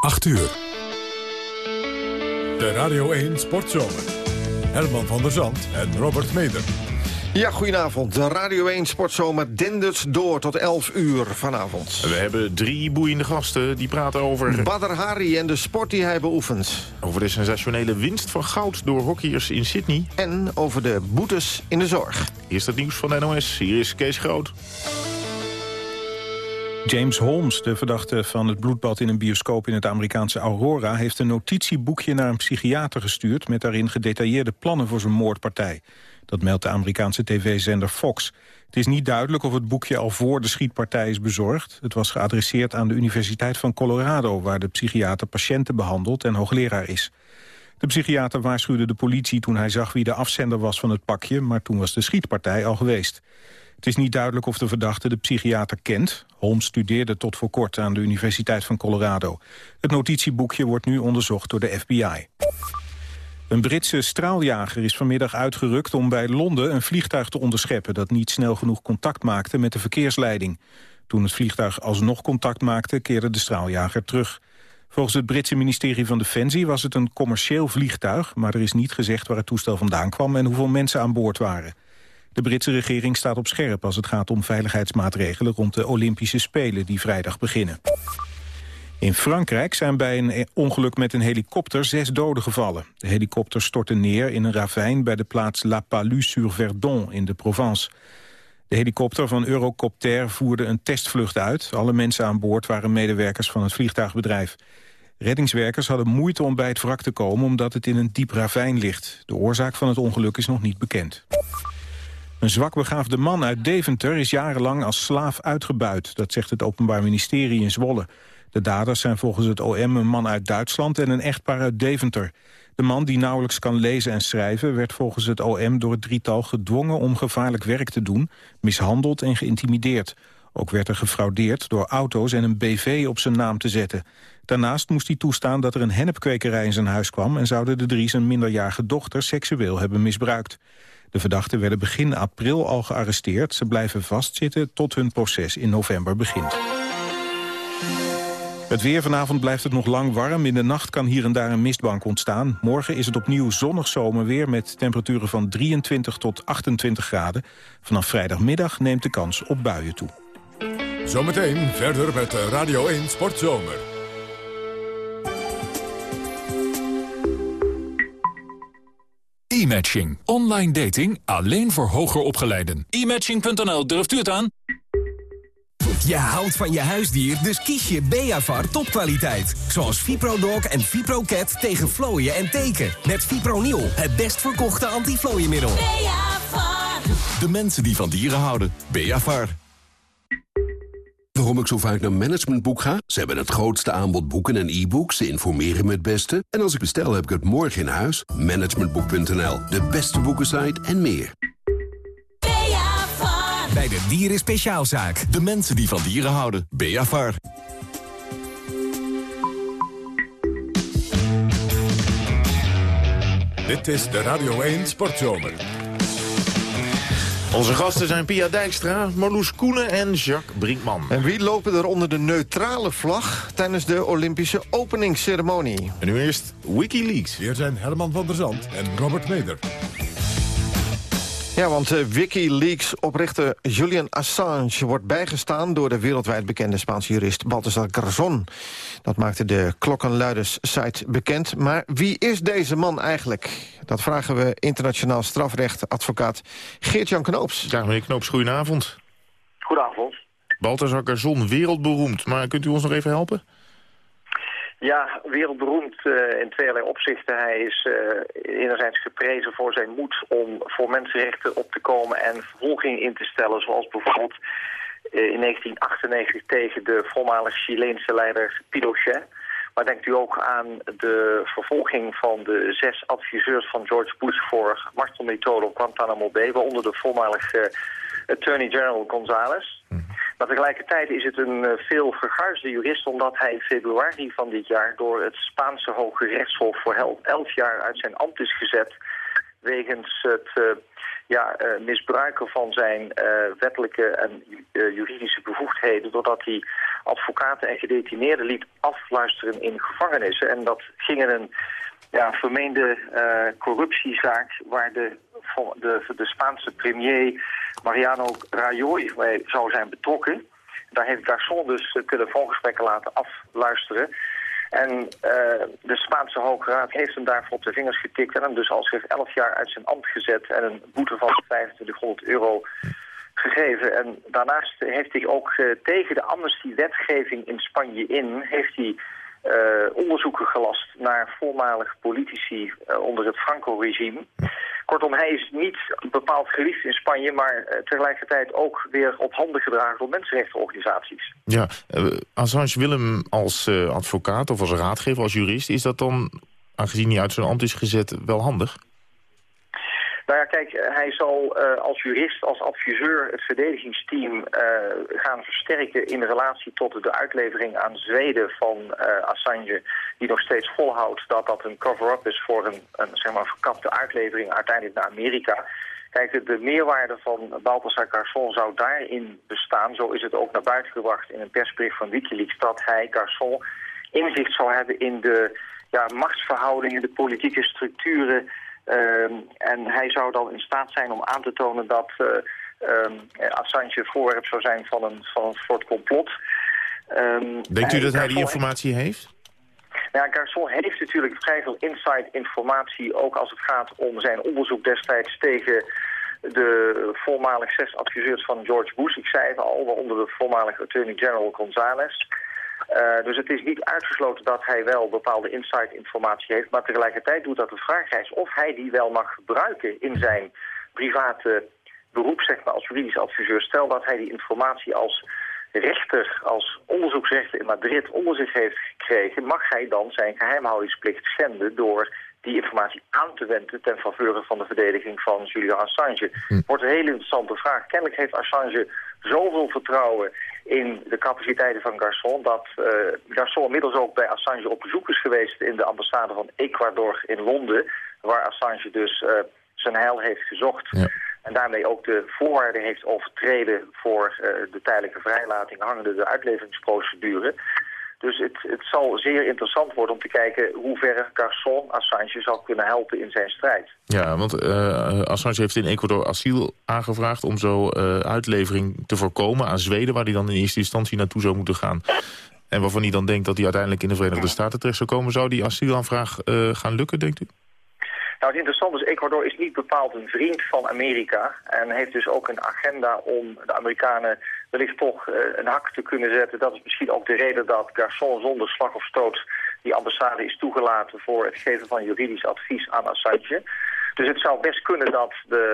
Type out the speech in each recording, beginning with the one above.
8 uur. De Radio 1 Sportzomer. Herman van der Zand en Robert Meder. Ja, goedenavond. De Radio 1 Sportzomer dendert door tot 11 uur vanavond. We hebben drie boeiende gasten die praten over... Badr Hari en de sport die hij beoefent. Over de sensationele winst van goud door hockeyers in Sydney. En over de boetes in de zorg. Eerst het nieuws van de NOS. Hier is Kees Groot. James Holmes, de verdachte van het bloedbad in een bioscoop in het Amerikaanse Aurora... heeft een notitieboekje naar een psychiater gestuurd... met daarin gedetailleerde plannen voor zijn moordpartij. Dat meldt de Amerikaanse tv-zender Fox. Het is niet duidelijk of het boekje al voor de schietpartij is bezorgd. Het was geadresseerd aan de Universiteit van Colorado... waar de psychiater patiënten behandelt en hoogleraar is. De psychiater waarschuwde de politie toen hij zag wie de afzender was van het pakje... maar toen was de schietpartij al geweest. Het is niet duidelijk of de verdachte de psychiater kent. Holmes studeerde tot voor kort aan de Universiteit van Colorado. Het notitieboekje wordt nu onderzocht door de FBI. Een Britse straaljager is vanmiddag uitgerukt om bij Londen een vliegtuig te onderscheppen... dat niet snel genoeg contact maakte met de verkeersleiding. Toen het vliegtuig alsnog contact maakte, keerde de straaljager terug. Volgens het Britse ministerie van Defensie was het een commercieel vliegtuig... maar er is niet gezegd waar het toestel vandaan kwam en hoeveel mensen aan boord waren. De Britse regering staat op scherp als het gaat om veiligheidsmaatregelen... rond de Olympische Spelen die vrijdag beginnen. In Frankrijk zijn bij een ongeluk met een helikopter zes doden gevallen. De helikopter stortte neer in een ravijn bij de plaats La Palue-sur-Verdon in de Provence. De helikopter van Eurocopter voerde een testvlucht uit. Alle mensen aan boord waren medewerkers van het vliegtuigbedrijf. Reddingswerkers hadden moeite om bij het wrak te komen omdat het in een diep ravijn ligt. De oorzaak van het ongeluk is nog niet bekend. Een zwakbegaafde man uit Deventer is jarenlang als slaaf uitgebuit. Dat zegt het Openbaar Ministerie in Zwolle. De daders zijn volgens het OM een man uit Duitsland en een echtpaar uit Deventer. De man, die nauwelijks kan lezen en schrijven... werd volgens het OM door het drietal gedwongen om gevaarlijk werk te doen... mishandeld en geïntimideerd. Ook werd er gefraudeerd door auto's en een BV op zijn naam te zetten. Daarnaast moest hij toestaan dat er een hennepkwekerij in zijn huis kwam... en zouden de drie zijn minderjarige dochter seksueel hebben misbruikt. De verdachten werden begin april al gearresteerd. Ze blijven vastzitten tot hun proces in november begint. Het weer vanavond blijft het nog lang warm. In de nacht kan hier en daar een mistbank ontstaan. Morgen is het opnieuw zonnig zomerweer met temperaturen van 23 tot 28 graden. Vanaf vrijdagmiddag neemt de kans op buien toe. Zometeen verder met Radio 1 Sportzomer. E-matching. Online dating alleen voor hoger opgeleiden. E-matching.nl, durft u het aan? Je houdt van je huisdier, dus kies je Beavar topkwaliteit. Zoals ViproDog en ViproCat tegen vlooien en teken. Met Fipronil, het best verkochte antiflooienmiddel. Beavar. De mensen die van dieren houden. Beavar. Waarom ik zo vaak naar Managementboek ga? Ze hebben het grootste aanbod boeken en e-books. Ze informeren me het beste. En als ik bestel, heb ik het morgen in huis. Managementboek.nl, de beste boekensite en meer. Bij de Dieren Speciaalzaak. De mensen die van dieren houden. Beavar. Dit is de Radio 1 Sportzomer. Onze gasten zijn Pia Dijkstra, Marloes Koenen en Jacques Brinkman. En wie lopen er onder de neutrale vlag tijdens de Olympische openingsceremonie? En nu eerst Wikileaks. Hier zijn Herman van der Zand en Robert Meder. Ja, want uh, Wikileaks-oprichter Julian Assange wordt bijgestaan... door de wereldwijd bekende Spaanse jurist Baltasar Garzón. Dat maakte de klokkenluiders-site bekend. Maar wie is deze man eigenlijk? Dat vragen we internationaal strafrechtadvocaat Geert-Jan Knoops. Ja, meneer Knoops, goedenavond. Goedenavond. Baltasar Garzón, wereldberoemd. Maar kunt u ons nog even helpen? Ja, wereldberoemd uh, in tweeërlei opzichten. Hij is uh, enerzijds geprezen voor zijn moed om voor mensenrechten op te komen en vervolging in te stellen. Zoals bijvoorbeeld uh, in 1998 tegen de voormalige Chileense leider Pinochet. Maar denkt u ook aan de vervolging van de zes adviseurs van George Bush voor martelmethode op Guantanamo Bay, waaronder de voormalige Attorney General Gonzales. Maar tegelijkertijd is het een veel vergaarde jurist... omdat hij in februari van dit jaar door het Spaanse Hoge Rechtshof... voor elf jaar uit zijn ambt is gezet... wegens het uh, ja, misbruiken van zijn wettelijke en juridische bevoegdheden... doordat hij advocaten en gedetineerden liet afluisteren in gevangenissen. En dat ging in een ja, vermeende corruptiezaak waar de, de, de Spaanse premier Mariano Rajoy zou zijn betrokken... Daar heeft Garçon dus telefoongesprekken laten afluisteren. En uh, de Spaanse Hoge Raad heeft hem daarvoor op de vingers getikt... en hem dus al zich 11 jaar uit zijn ambt gezet... en een boete van 2500 euro gegeven. En daarnaast heeft hij ook uh, tegen de amnestiewetgeving in Spanje in... heeft hij uh, onderzoeken gelast naar voormalige politici onder het Franco-regime... Kortom, hij is niet bepaald geliefd in Spanje... maar uh, tegelijkertijd ook weer op handen gedragen door mensenrechtenorganisaties. Ja, Assange wil hem als advocaat of als raadgever, als jurist... is dat dan, aangezien hij uit zijn ambt is gezet, wel handig? Nou ja, kijk, eh, hij zal uh, als jurist, als adviseur het verdedigingsteam uh, gaan versterken in relatie tot de uitlevering aan Zweden van Assange, die nog steeds volhoudt dat dat een cover-up is voor een, zeg maar, verkapte uitlevering uiteindelijk naar Amerika. Kijk, de, de meerwaarde van Balthasar Garçon zou daarin bestaan, zo is het ook naar buiten gebracht in een persbericht van Wikileaks, dat hij, Garçon, inzicht zou hebben in de ja, machtsverhoudingen, de politieke structuren en hij zou dan in staat zijn om aan te tonen dat uh, um, Assange voorwerp zou zijn van een, van een soort complot. Um, Denkt u dat hij die informatie heeft? Nou ja, Garçon heeft natuurlijk vrij veel inside informatie... ook als het gaat om zijn onderzoek destijds tegen de voormalig zes adviseurs van George Bush. Ik zei het al, waaronder de voormalige Attorney General Gonzales... Uh, dus het is niet uitgesloten dat hij wel bepaalde inside-informatie heeft... maar tegelijkertijd doet dat de vraag is of hij die wel mag gebruiken in zijn private beroep, zeg maar, als juridisch adviseur. Stel dat hij die informatie als rechter, als onderzoeksrechter in Madrid onder zich heeft gekregen... mag hij dan zijn geheimhoudingsplicht schenden door die informatie aan te wenden ten faveur van de verdediging van Julian Assange. Hm. Wordt een hele interessante vraag. Kennelijk heeft Assange zoveel vertrouwen in de capaciteiten van Garçon... dat uh, Garçon inmiddels ook bij Assange op bezoek is geweest... in de ambassade van Ecuador in Londen... waar Assange dus uh, zijn heil heeft gezocht... Ja. En daarmee ook de voorwaarden heeft overtreden voor uh, de tijdelijke vrijlating hangende de uitleveringsprocedure. Dus het, het zal zeer interessant worden om te kijken hoe ver Garçon Assange zal kunnen helpen in zijn strijd. Ja, want uh, Assange heeft in Ecuador asiel aangevraagd om zo uh, uitlevering te voorkomen aan Zweden, waar hij dan in eerste instantie naartoe zou moeten gaan. En waarvan hij dan denkt dat hij uiteindelijk in de Verenigde Staten terecht zou komen. Zou die asielaanvraag uh, gaan lukken, denkt u? Nou, het interessante is, Ecuador is niet bepaald een vriend van Amerika... en heeft dus ook een agenda om de Amerikanen wellicht toch uh, een hak te kunnen zetten. Dat is misschien ook de reden dat Garçon zonder slag of stoot die ambassade is toegelaten... voor het geven van juridisch advies aan Assange. Dus het zou best kunnen dat, de,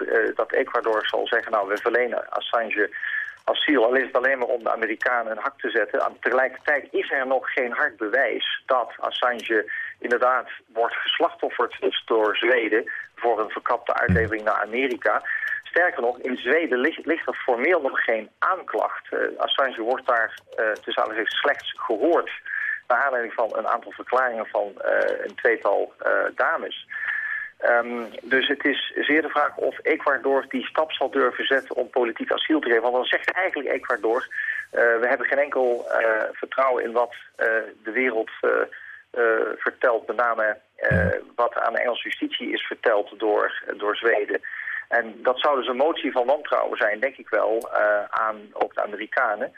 uh, dat Ecuador zal zeggen... nou, we verlenen Assange asiel. Al is het alleen maar om de Amerikanen een hak te zetten. En tegelijkertijd is er nog geen hard bewijs dat Assange inderdaad wordt geslachtofferd dus door Zweden voor een verkapte uitlevering naar Amerika. Sterker nog, in Zweden ligt, er formeel nog geen aanklacht. Uh, Assange wordt daar uh, tussen slechts gehoord... naar aanleiding van een aantal verklaringen van uh, een tweetal dames. Um, dus het is zeer de vraag of Ecuador die stap zal durven zetten om politiek asiel te geven. Want dan zegt eigenlijk Ecuador, we hebben geen enkel vertrouwen in wat de wereld vertelt. Met name wat aan de Engelse justitie is verteld door, door Zweden. En dat zou dus een motie van wantrouwen zijn, denk ik wel, uh, aan ook de Amerikanen.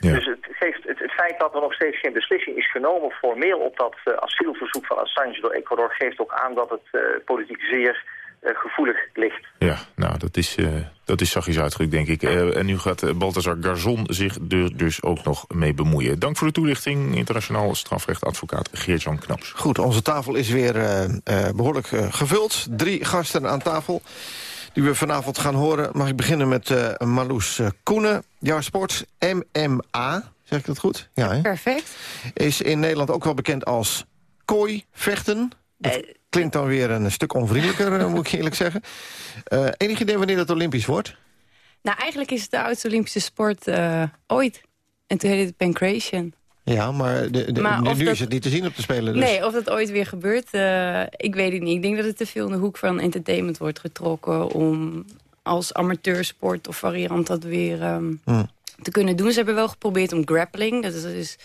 Ja. Dus het, geeft, het, het, feit dat er nog steeds geen beslissing is genomen formeel op dat uh, asielverzoek van Assange door Ecuador geeft ook aan dat het uh, politiek zeer gevoelig ligt. Ja, nou dat is, dat is zachtjes uitgedrukt denk ik. en nu gaat Balthazar Garzon zich er dus ook nog mee bemoeien. Dank voor de toelichting, internationaal strafrechtadvocaat Geert-Jan Knaps. Goed, onze tafel is weer behoorlijk gevuld. Drie gasten aan tafel die we vanavond gaan horen. Mag ik beginnen met uh, Marloes uh, Koenen. Jouw sport MMA, zeg ik dat goed? Ja, hè? Perfect. Is in Nederland ook wel bekend als kooi-vechten. Dat klinkt dan weer een stuk onvriendelijker, moet ik eerlijk zeggen. Uh, enig idee wanneer dat Olympisch wordt? Nou, eigenlijk is het de oudste Olympische sport ooit. En toen heette het pancration. Ja, maar, de, de, Maar nu, dat- is het niet te zien op de Spelen. Dus. Nee, of dat ooit weer gebeurt, eh, ik weet het niet. Ik denk dat het te veel in de hoek van entertainment wordt getrokken... om als amateursport of variant dat weer ehm, Hmm. te kunnen doen. Ze hebben wel geprobeerd om grappling, dat is dus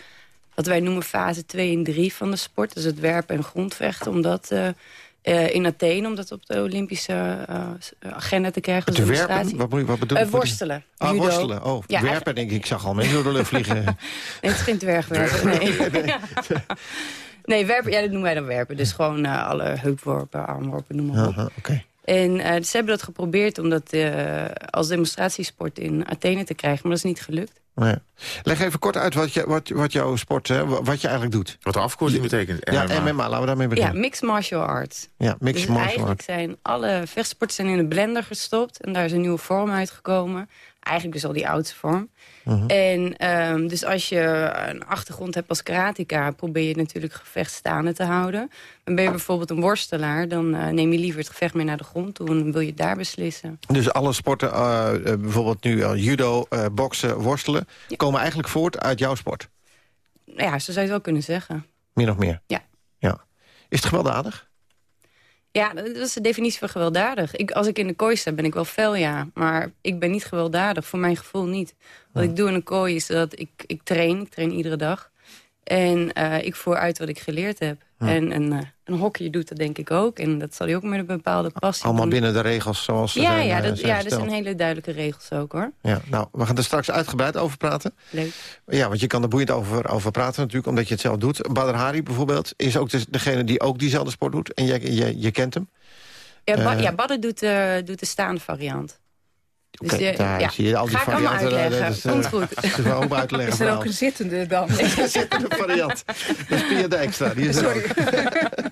wat wij noemen fase 2 en 3 van de sport. Dus het werpen en grondvechten, om dat eh, eh, in Athene... om dat op de Olympische eh, agenda te krijgen. Te werpen? Wat, bedoel je? worstelen. Ah, judo. worstelen. Oh, Ja, werpen denk ik. Ik zag al mensen door de lucht vliegen. Nee, het is geen dwergwerpen. Nee, nee werpen, ja, dat noemen wij dan werpen. Dus gewoon alle heupworpen, armworpen, noem maar op. Aha, Oké. En ze hebben dat geprobeerd om dat als demonstratiesport in Athene te krijgen. Maar dat is niet gelukt. Nee. Leg even kort uit wat, je, wat, wat jouw sport, hè, wat je eigenlijk doet. Wat de afkorting betekent. Ja, MMA. Laten we daarmee Ja, beginnen. mixed martial arts. Ja, mixed dus martial eigenlijk art. zijn alle vechtsporten zijn in een blender gestopt. En daar is een nieuwe vorm uitgekomen. Eigenlijk dus al die oudste vorm. Mhm. En ehm, dus als je een achtergrond hebt als karateka... probeer je natuurlijk gevecht staande te houden. Maar ben je bijvoorbeeld een worstelaar... dan eh, neem je liever het gevecht mee naar de grond toe... en wil je daar beslissen. Dus alle sporten, eh, eh, bijvoorbeeld nu judo, boksen, worstelen... komen eigenlijk voort uit jouw sport. Ja, zo zou je het wel kunnen zeggen. Min of meer. Ja. ja. Is het gewelddadig? Ja, dat is de definitie van gewelddadig. Ik, als ik in de kooi sta, ben ik wel fel, ja. Maar ik ben niet gewelddadig, voor mijn gevoel niet. Wat ik doe in een kooi is dat ik, ik train. Ik train iedere dag. En eh, ik voer uit wat ik geleerd heb. En een, eh, een hockeyer doet dat denk ik ook. En dat zal hij ook met een bepaalde passie Allemaal doen. binnen de regels zoals ze Ja, zijn, ja, eh, dat, zijn ja dat zijn hele duidelijke regels ook, hoor. Ja, nou, we gaan er straks uitgebreid over praten. Leuk. Ja, want je kan er boeiend over, over praten natuurlijk, omdat je het zelf doet. Badr Hari bijvoorbeeld is ook dus degene die ook diezelfde sport doet. En je, je, je kent hem. Ja, ba Eh. ja Badden doet, eh, doet de staande variant. Dus daar ja. zie je al die Ga ik varianten. eh, uitleggen. dat is, eh, Komt goed. Dat is wel ook uitleggen. Is er ook een zittende dan? Een zittende variant. Dat is Pia Dijkstra. Die is er ook.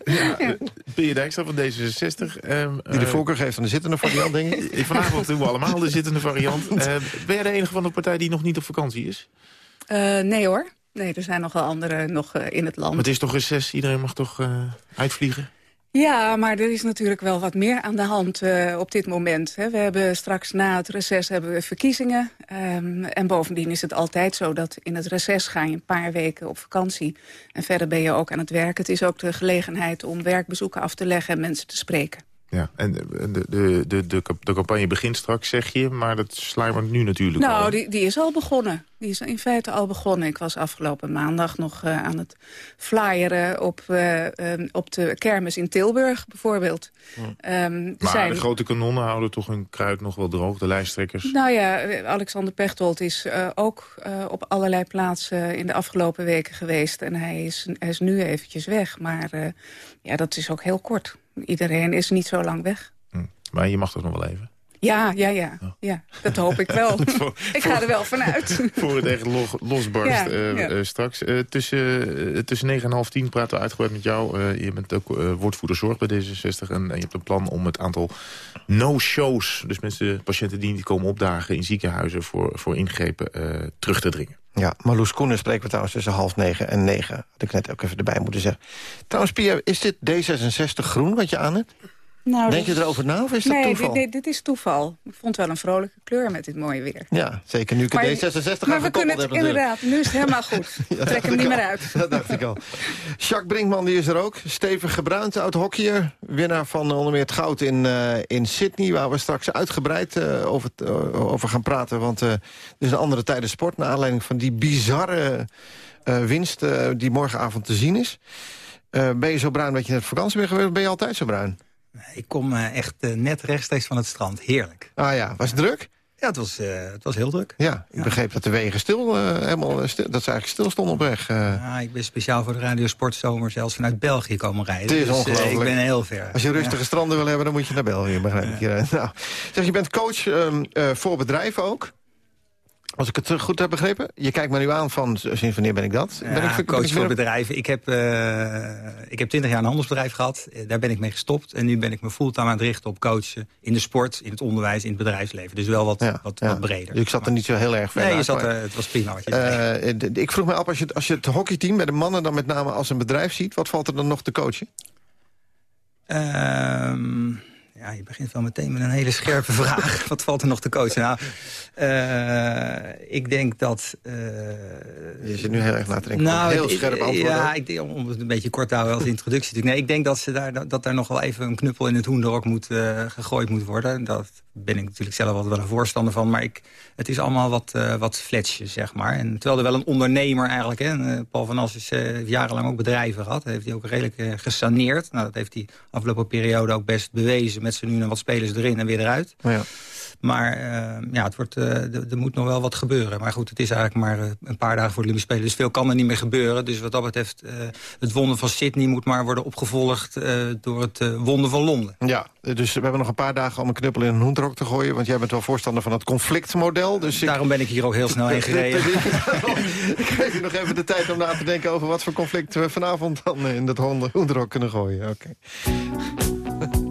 Pia Dijkstra van D66. ehm, Die de eh, voorkeur geeft aan de zittende variant, denk ik. Vanavond doen we allemaal de zittende variant. Eh, ben jij de enige van de partij die nog niet op vakantie is? Eh, nee hoor. Nee, er zijn nog wel anderen nog eh, in het land. Maar het is toch reces, iedereen mag toch eh, uitvliegen? Ja, maar er is natuurlijk wel wat meer aan de hand eh, op dit moment. Hè. We hebben straks na het reces hebben we verkiezingen. Ehm, en bovendien is het altijd zo dat in het reces ga je een paar weken op vakantie. En verder ben je ook aan het werk. Het is ook de gelegenheid om werkbezoeken af te leggen en mensen te spreken. Ja, en de, de, de, de, campagne begint straks, zeg je, maar dat sluimert nu natuurlijk al. Nou, die, die is al begonnen. Die is in feite al begonnen. Ik was afgelopen maandag nog eh, aan het flyeren op, eh, eh, op de kermis in Tilburg, bijvoorbeeld. Ehm, maar zijn- de grote kanonnen houden toch hun kruid nog wel droog, de lijsttrekkers. Nou ja, Alexander Pechtold is eh, ook op allerlei plaatsen in de afgelopen weken geweest. En hij is, hij is nu eventjes weg. Maar ja, dat is ook heel kort. Iedereen is niet zo lang weg. Maar je mag toch nog wel even? Ja, ja, ja. ja dat hoop ik wel. ik ga er wel vanuit. Voor het echt lo- losbarst Ja, eh, ja. eh, straks. Eh, tussen, tussen 9 en half 10 praten we uitgebreid met jou. Je bent ook woordvoerder zorg bij D66. En, en je hebt een plan om het aantal no-shows... dus mensen, patiënten die niet komen opdagen in ziekenhuizen... voor, voor ingrepen terug te dringen. Ja, Marloes Koenen spreken we trouwens tussen half negen en negen. Had ik net ook even erbij moeten zeggen. Trouwens, Pia, is dit D66 groen wat je aan hebt? Nou, Denk je dat- erover na of is dat nee, toeval? Dit, dit, dit is toeval. Ik vond wel een vrolijke kleur met dit mooie weer. Ja, zeker nu ik Maar- het D66 aan Maar we kunnen het inderdaad, nu is het helemaal goed. Ja, dat Trek hem niet al. meer uit. Dat dacht ik al. Jacques Brinkman die is er ook. Stevig gebruind, oud-hockeyer. Winnaar van onder meer het goud in, eh, in Sydney... waar we straks uitgebreid eh, over, eh, over gaan praten. Want er is een andere tijden sport... naar aanleiding van die bizarre winst die morgenavond te zien is. Ben je zo bruin dat je net vakantie bent geweest... of ben je altijd zo bruin? Ik kom eh, echt eh, net rechtstreeks van het strand. Heerlijk. Ah ja, was het druk? Ja, het was, eh, het was heel druk. Ja, ik begreep dat de wegen stil, helemaal stil, dat ze eigenlijk stil stonden op weg. eh. Ja, ik ben speciaal voor de Radio Sportzomer zelfs vanuit België komen rijden. Het is Dus, ongelooflijk. ik ben heel ver. Als je rustige Ja. stranden wil hebben, dan moet je naar België, begrijp ik. Nou, zeg, je bent coach ehm, eh, voor bedrijven ook. Als ik het eh, goed heb begrepen. Je kijkt me nu aan van, sinds wanneer ben ik dat? ben Ja, ik, coach ik voor bedrijven. Ik heb, eh, ik heb 20 jaar een handelsbedrijf gehad. Eh, Daar ben ik mee gestopt. En nu ben ik me fulltime aan het richten op coachen in de sport, in het onderwijs, in het bedrijfsleven. Dus wel wat, wat, ja. wat breder. Dus ik zat er niet zo heel erg ver Nee, je zat, er- het was prima wat je ik vroeg me af, als je, het- als je het hockeyteam bij de mannen dan met name als een bedrijf ziet... wat valt er dan nog te coachen? Ehm, Ja, je begint wel meteen met een hele scherpe vraag. Wat valt er nog te coachen? Nou, uh, ik denk dat... Uh, je zit nu heel erg na te denken. Nou, heel scherp antwoorden. Ja, ik denk, om het een beetje kort te houden als introductie. Nee, ik denk dat, ze daar, dat daar nog wel even een knuppel in het hoenderok moet, uh, gegooid moet worden. Dat ben ik natuurlijk zelf wel een voorstander van. Maar ik, het is allemaal wat, uh, wat zeg maar. En terwijl er wel een ondernemer eigenlijk... Hè, Paul van As is jarenlang ook bedrijven gehad. Heeft hij ook redelijk gesaneerd. Nou, dat heeft hij afgelopen periode ook best bewezen... met zijn nu en wat spelers erin en weer eruit. Ja. Maar uh, ja, het wordt, uh, er moet nog wel wat gebeuren. Maar goed, het is eigenlijk maar uh, een paar dagen voor de Olympische Spelen. Dus veel kan er niet meer gebeuren. Dus wat dat betreft, het wonder van Sydney moet maar worden opgevolgd... door het wonder van Londen. Ja, dus we hebben nog een paar dagen om een knuppel in een hoenderok te gooien. Want jij bent wel voorstander van het conflictmodel. Dus Daarom ben ik hier ook heel snel heen gereden. ik geef je nog even de tijd om na te denken over wat voor conflict we vanavond dan in dat hoenderok kunnen gooien. Oké. Okay.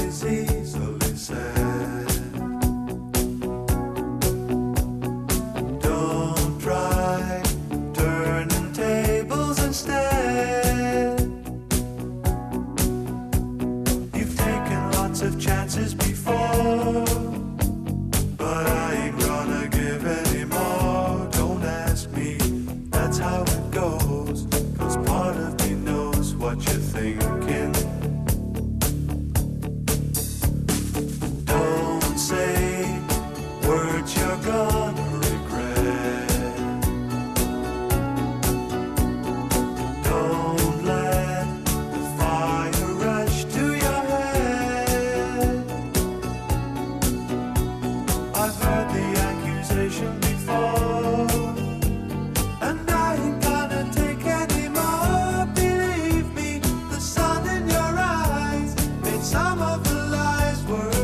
of the lies were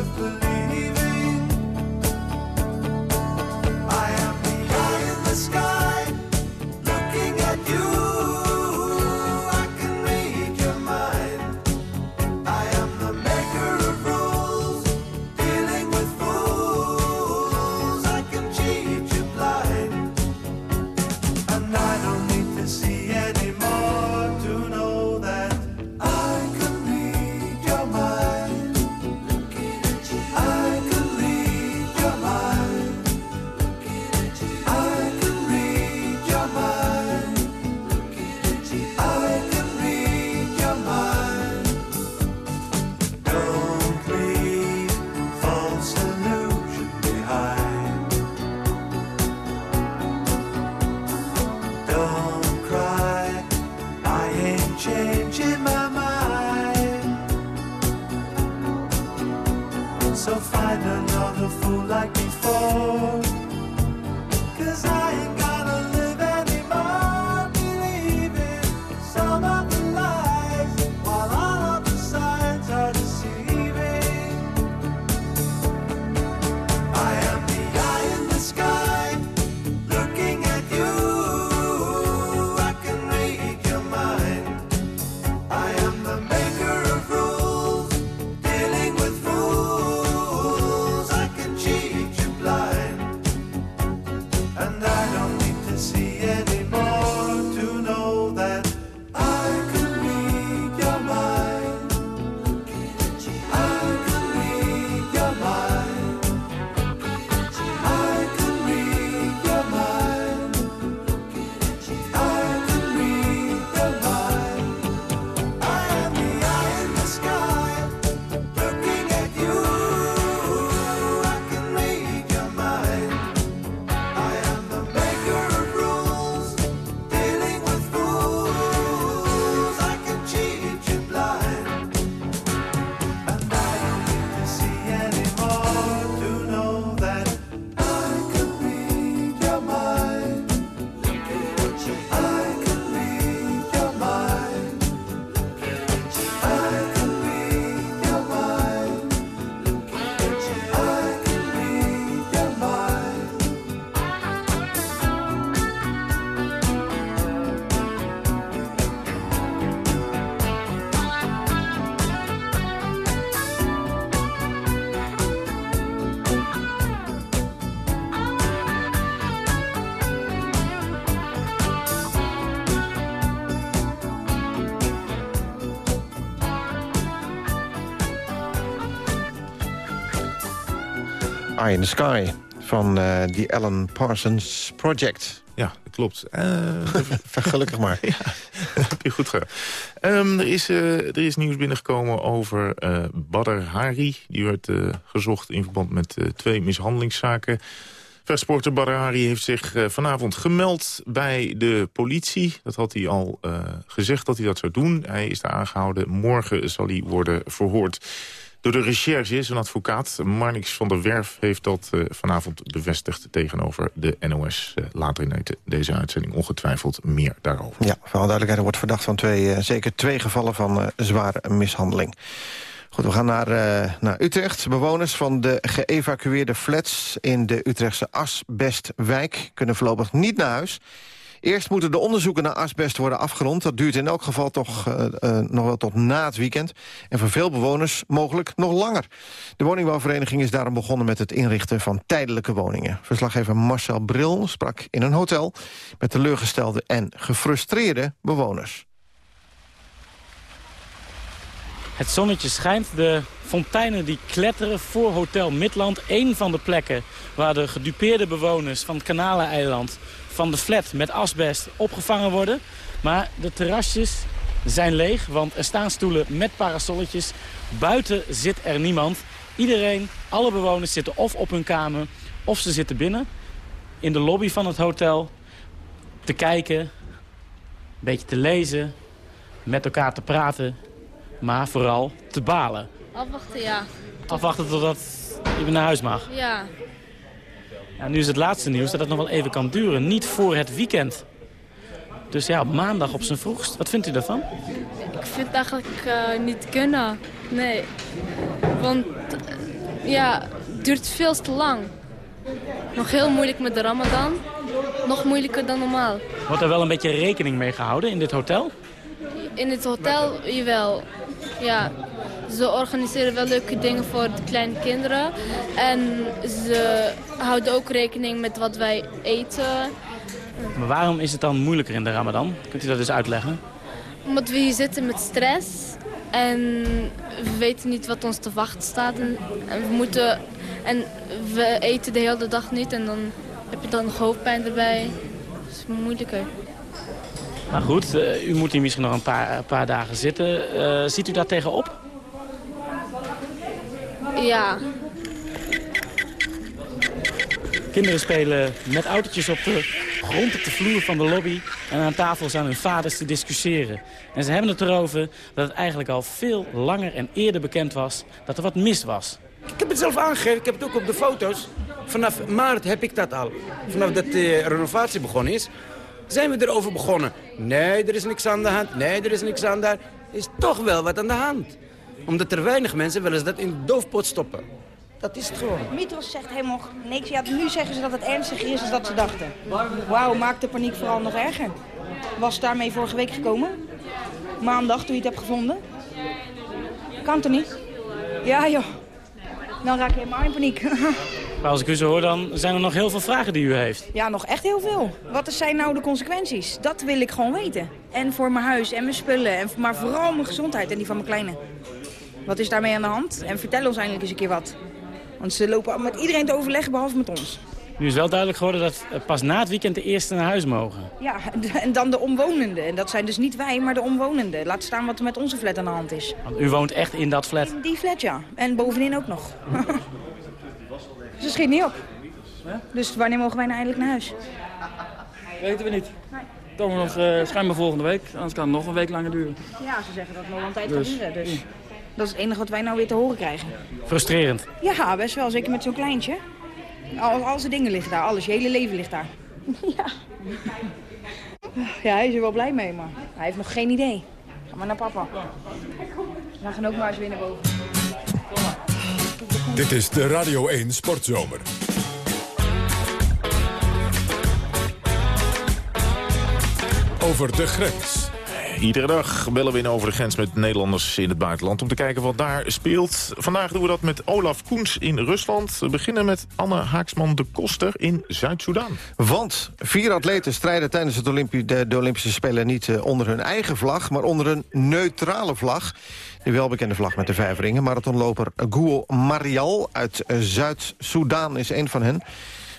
Eye in the Sky van uh, die Alan Parsons Project. Ja, dat klopt. Uh, Gelukkig maar. ja, heb je goed gedaan. Um, er, is, uh, er is nieuws binnengekomen over Badr Hari. Die werd gezocht in verband met twee mishandelingszaken. Versporter Badr Hari heeft zich vanavond gemeld bij de politie. Dat had hij al gezegd dat hij dat zou doen. Hij is daar aangehouden. Morgen zal hij worden verhoord door de recherche. Zijn advocaat Marnix van der Werf heeft dat uh, vanavond bevestigd tegenover de NOS. Uh, later in deze uitzending ongetwijfeld meer daarover. Ja, voor duidelijkheid, er wordt verdacht van twee, uh, zeker twee gevallen van zware mishandeling. Goed, we gaan naar, naar Utrecht. Bewoners van de geëvacueerde flats in de Utrechtse Asbestwijk... kunnen voorlopig niet naar huis. Eerst moeten de onderzoeken naar asbest worden afgerond. Dat duurt in elk geval toch uh, uh, nog wel tot na het weekend. En voor veel bewoners mogelijk nog langer. De woningbouwvereniging is daarom begonnen met het inrichten van tijdelijke woningen. Verslaggever Marcel Bril sprak in een hotel met teleurgestelde en gefrustreerde bewoners. Het zonnetje schijnt, de fonteinen die kletteren voor Hotel Midland. Een van de plekken waar de gedupeerde bewoners van het Kanaleneiland van de flat met asbest opgevangen worden. Maar de terrasjes zijn leeg, want er staan stoelen met parasolletjes. Buiten zit er niemand. Iedereen, alle bewoners zitten of op hun kamer of ze zitten binnen. In de lobby van het hotel te kijken, een beetje te lezen, met elkaar te praten, maar vooral te balen. Afwachten, ja. Afwachten totdat je weer naar huis mag? Ja. Ja, nu is het laatste nieuws dat het nog wel even kan duren. Niet voor het weekend. Dus ja, op maandag op zijn vroegst. Wat vindt u daarvan? Ik vind het eigenlijk uh, niet kunnen. Nee. Want uh, ja, het duurt veel te lang. Nog heel moeilijk met de ramadan. Nog moeilijker dan normaal. Wordt er wel een beetje rekening mee gehouden in dit hotel? In het hotel, jawel. Ja, ze organiseren wel leuke dingen voor de kleine kinderen. En ze houden ook rekening met wat wij eten. Maar waarom is het dan moeilijker in de ramadan? Kunt u dat dus uitleggen? Omdat we hier zitten met stress. En we weten niet wat ons te wachten staat. En, we moeten... En we eten de hele dag niet. En dan heb je dan nog hoofdpijn erbij. Dat is moeilijker. Nou goed, uh, u moet hier misschien nog een paar, een paar dagen zitten. Uh, ziet u daar tegenop? Ja. Kinderen spelen met autootjes op de grond op de vloer van de lobby... en aan tafel zijn hun vaders te discussiëren. En ze hebben het erover dat het eigenlijk al veel langer en eerder bekend was... dat er wat mis was. Ik heb het zelf aangegeven, ik heb het ook op de foto's. Vanaf maart heb ik dat al. Vanaf dat de renovatie begonnen is, zijn we erover begonnen. Nee, er is niks aan de hand. Nee, er is niks aan daar. Er is toch wel wat aan de hand omdat er weinig mensen willen ze dat in de doofpot stoppen. Dat is het gewoon. Mitros zegt helemaal niks. Ja, nu zeggen ze dat het ernstiger is dan dat ze dachten. Wauw, maakt de paniek vooral nog erger. Was daarmee vorige week gekomen? Maandag, toen je het hebt gevonden? Kan toch niet? Ja, joh. Dan raak je helemaal in paniek. Maar als ik u zo hoor, dan zijn er nog heel veel vragen die u heeft. Ja, nog echt heel veel. Wat zijn nou de consequenties? Dat wil ik gewoon weten. En voor mijn huis en mijn spullen. En, maar vooral mijn gezondheid en die van mijn kleine. Wat is daarmee aan de hand? En vertel ons eindelijk eens een keer wat. Want ze lopen met iedereen te overleggen, behalve met ons. Nu is wel duidelijk geworden dat pas na het weekend de eerste naar huis mogen. Ja, en dan de omwonenden. En dat zijn dus niet wij, maar de omwonenden. Laat staan wat er met onze flat aan de hand is. Want u woont echt in dat flat? In die flat, ja. En bovenin ook nog. dus het schiet niet op. Dus wanneer mogen wij nou eindelijk naar huis? Weten we niet. Nee. Dan nog uh, schijnbaar volgende week. Anders kan het nog een week langer duren. Ja, ze zeggen dat het nog een tijd dus. duren. Dus. Dat is het enige wat wij nou weer te horen krijgen. Frustrerend? Ja, best wel. Zeker met zo'n kleintje. Al, al zijn dingen liggen daar. Alles. Je hele leven ligt daar. ja. Ja, hij is er wel blij mee, maar hij heeft nog geen idee. Ga maar naar papa. We gaan ook maar eens weer naar boven. Dit is de Radio 1 Sportzomer. Over de grens Iedere dag bellen we in over de grens met Nederlanders in het buitenland... om te kijken wat daar speelt. Vandaag doen we dat met Olaf Koens in Rusland. We beginnen met Anne Haaksman de Koster in Zuid-Soedan. Want vier atleten strijden tijdens de, Olympische Spelen... niet uh, onder hun eigen vlag, maar onder een neutrale vlag. De welbekende vlag met de vijf ringen. Marathonloper Guo Marial uit uh, Zuid-Soedan is een van hen.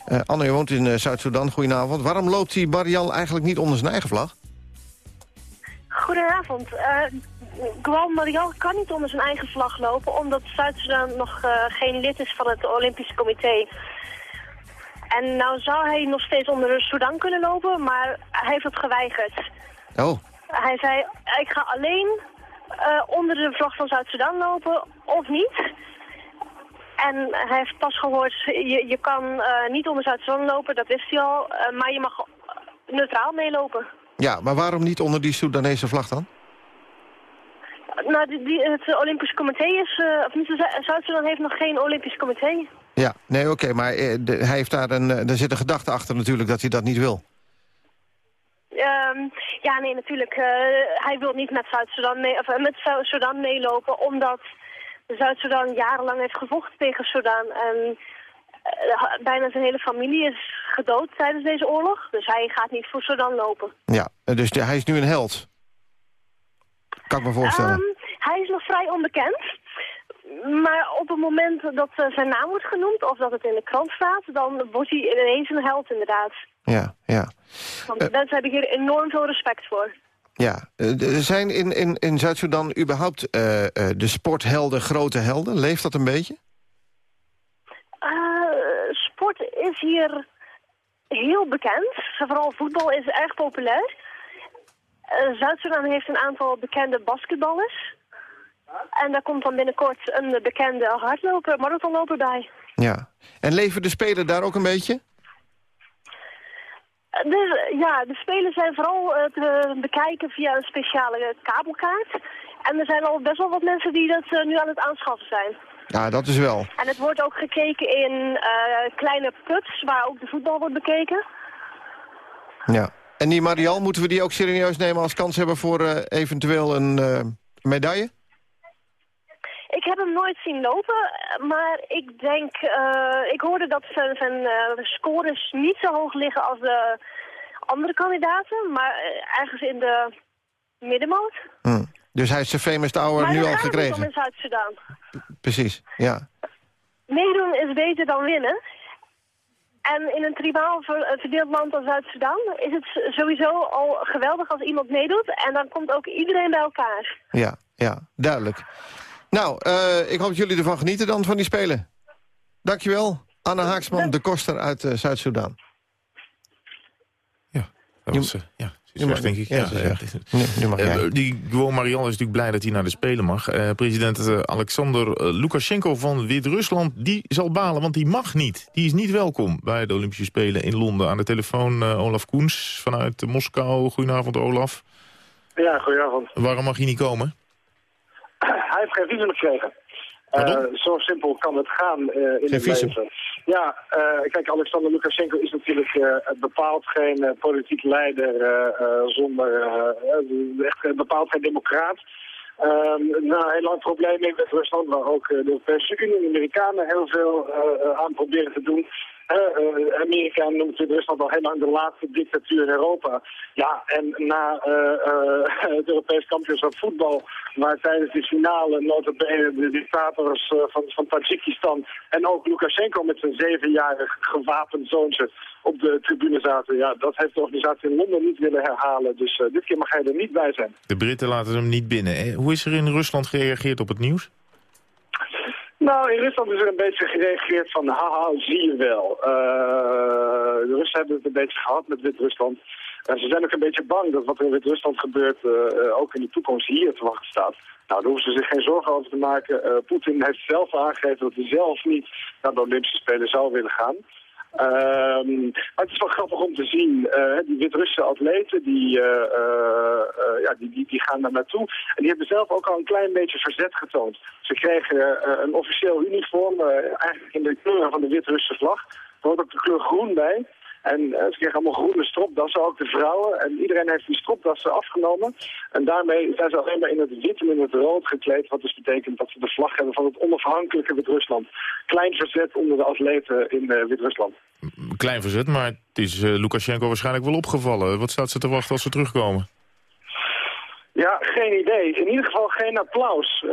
Uh, Anne, je woont in Zuid-Soedan. Goedenavond. Waarom loopt die Marial eigenlijk niet onder zijn eigen vlag? Goedenavond. Uh, Gual Marial kan niet onder zijn eigen vlag lopen... omdat Zuid-Sudan nog uh, geen lid is van het Olympische Comité. En nou zou hij nog steeds onder Sudan kunnen lopen... maar hij heeft het geweigerd. Oh. Hij zei, ik ga alleen uh, onder de vlag van Zuid-Sudan lopen of niet... En hij heeft pas gehoord, je, je kan uh, niet onder Zuid-Sudan lopen, dat wist hij al. Uh, maar je mag neutraal meelopen. Ja, maar waarom niet onder die Soedanese vlag dan? Nou, die, die, het Olympisch Comité is... Uh, of niet, Zuid-Sudan heeft nog geen Olympisch Comité. Ja, nee, oké, okay, maar uh, de, hij heeft daar een... Uh, er zit een gedachte achter natuurlijk dat hij dat niet wil. Um, ja, nee, natuurlijk. hij wil niet met Zuid-Sudan mee, of, met Sudan meelopen, omdat Zuid-Sudan jarenlang heeft gevochten tegen Sudan. En bijna zijn hele familie is gedood tijdens deze oorlog. Dus hij gaat niet voor Sudan lopen. Ja, dus hij is nu een held. Kan ik me voorstellen. Um, hij is nog vrij onbekend. Maar op het moment dat uh, zijn naam wordt genoemd of dat het in de krant staat... dan wordt hij ineens een held inderdaad. Ja, ja. Want uh, daar heb ik hier enorm veel respect voor. Ja, zijn in, in, in Zuid-Soedan überhaupt de sporthelden grote helden? Leeft dat een beetje? sport is hier heel bekend. Vooral voetbal is erg populair. Uh, Zuid-Sudan heeft een aantal bekende basketballers. En daar komt dan binnenkort een bekende hardloper, marathonloper bij. Ja. En leven de spelen daar ook een beetje? De, ja, de spelen zijn vooral uh, te bekijken via een speciale kabelkaart. En er zijn al best wel wat mensen die dat uh, nu aan het aanschaffen zijn. Ja, dat is wel. En het wordt ook gekeken in uh, kleine pubs waar ook de voetbal wordt bekeken. Ja. En die Marial, moeten we die ook serieus nemen als kans hebben voor uh, eventueel een uh, medaille? Ik heb hem nooit zien lopen, maar ik denk... ik hoorde dat zijn, zijn scores niet zo hoog liggen als de andere kandidaten, maar ergens in de middenmoot. Hm. Dus hij is zijn famous hour nu al gekregen? Maar in Zuid-Sudan. Precies, ja. Meedoen is beter dan winnen. En in een tribaal verdeeld land als Zuid-Sudan is het sowieso al geweldig als iemand meedoet. En dan komt ook iedereen bij elkaar. Ja, ja, duidelijk. Nou, uh, ik hoop dat jullie ervan genieten dan, van die Spelen. Dankjewel, Anna Haaksman, de koster uit uh, Zuid-Soedan. Ja, dat was... Uh, ja. Denk ik. Ja, ja, ja. Nu, nu mag jij. Uh, die Guo Marial is natuurlijk blij dat hij naar de Spelen mag. Uh, president uh, Alexander Lukashenko van Wit-Rusland, die zal balen, want die mag niet. Die is niet welkom bij de Olympische Spelen in Londen. Aan de telefoon Olaf Koens vanuit Moskou. Goedenavond, Olaf. Ja, goedenavond. Waarom mag hij niet komen? Hij heeft geen visum gekregen. Uh, zo simpel kan het gaan uh, in het leven. Ja, uh, kijk, Alexander Lukashenko is natuurlijk bepaald geen politiek leider zonder, echt bepaald geen democraat. Um, nou, een heel lang probleem in met Rusland, waar ook de Europese Unie en de Amerikanen heel veel aan proberen te doen. Uh, Amerika noemt Rusland al lang de laatste dictatuur in Europa. Ja, en na uh, uh, het Europees kampioenschap voetbal, waar tijdens de finale notabene de dictators van, van Tajikistan en ook Lukashenko met zijn zevenjarig gewapend zoontje op de tribune zaten. Ja, dat heeft de organisatie in Londen niet willen herhalen. Dus dit keer mag hij er niet bij zijn. De Britten laten hem niet binnen. Hoe is er in Rusland gereageerd op het nieuws? Nou, in Rusland is er een beetje gereageerd van, haha, zie je wel. Uh, de Russen hebben het een beetje gehad met Wit-Rusland. En ze zijn ook een beetje bang dat wat er in Wit-Rusland gebeurt uh, ook in de toekomst hier te wachten staat. Nou, daar hoeven ze zich geen zorgen over te maken. Poetin heeft zelf aangegeven dat hij zelf niet naar de Olympische Spelen zou willen gaan. Um, maar het is wel grappig om te zien, uh, die Wit-Russische atleten, die, uh, uh, ja, die, die, die, gaan daar naartoe. En die hebben zelf ook al een klein beetje verzet getoond. Ze kregen een officieel uniform, eigenlijk in de kleuren van de Wit-Russische vlag. Er hoort ook de kleur groen bij. En ze kregen allemaal groene stropdassen, ook de vrouwen. En iedereen heeft die stropdassen afgenomen. En daarmee zijn ze alleen maar in het wit en in het rood gekleed. Wat dus betekent dat ze de vlag hebben van het onafhankelijke Wit-Rusland. Klein verzet onder de atleten in Wit-Rusland. Klein verzet, maar het is Lukashenko waarschijnlijk wel opgevallen. Wat staat ze te wachten als ze terugkomen? Ja, geen idee. In ieder geval geen applaus. Uh,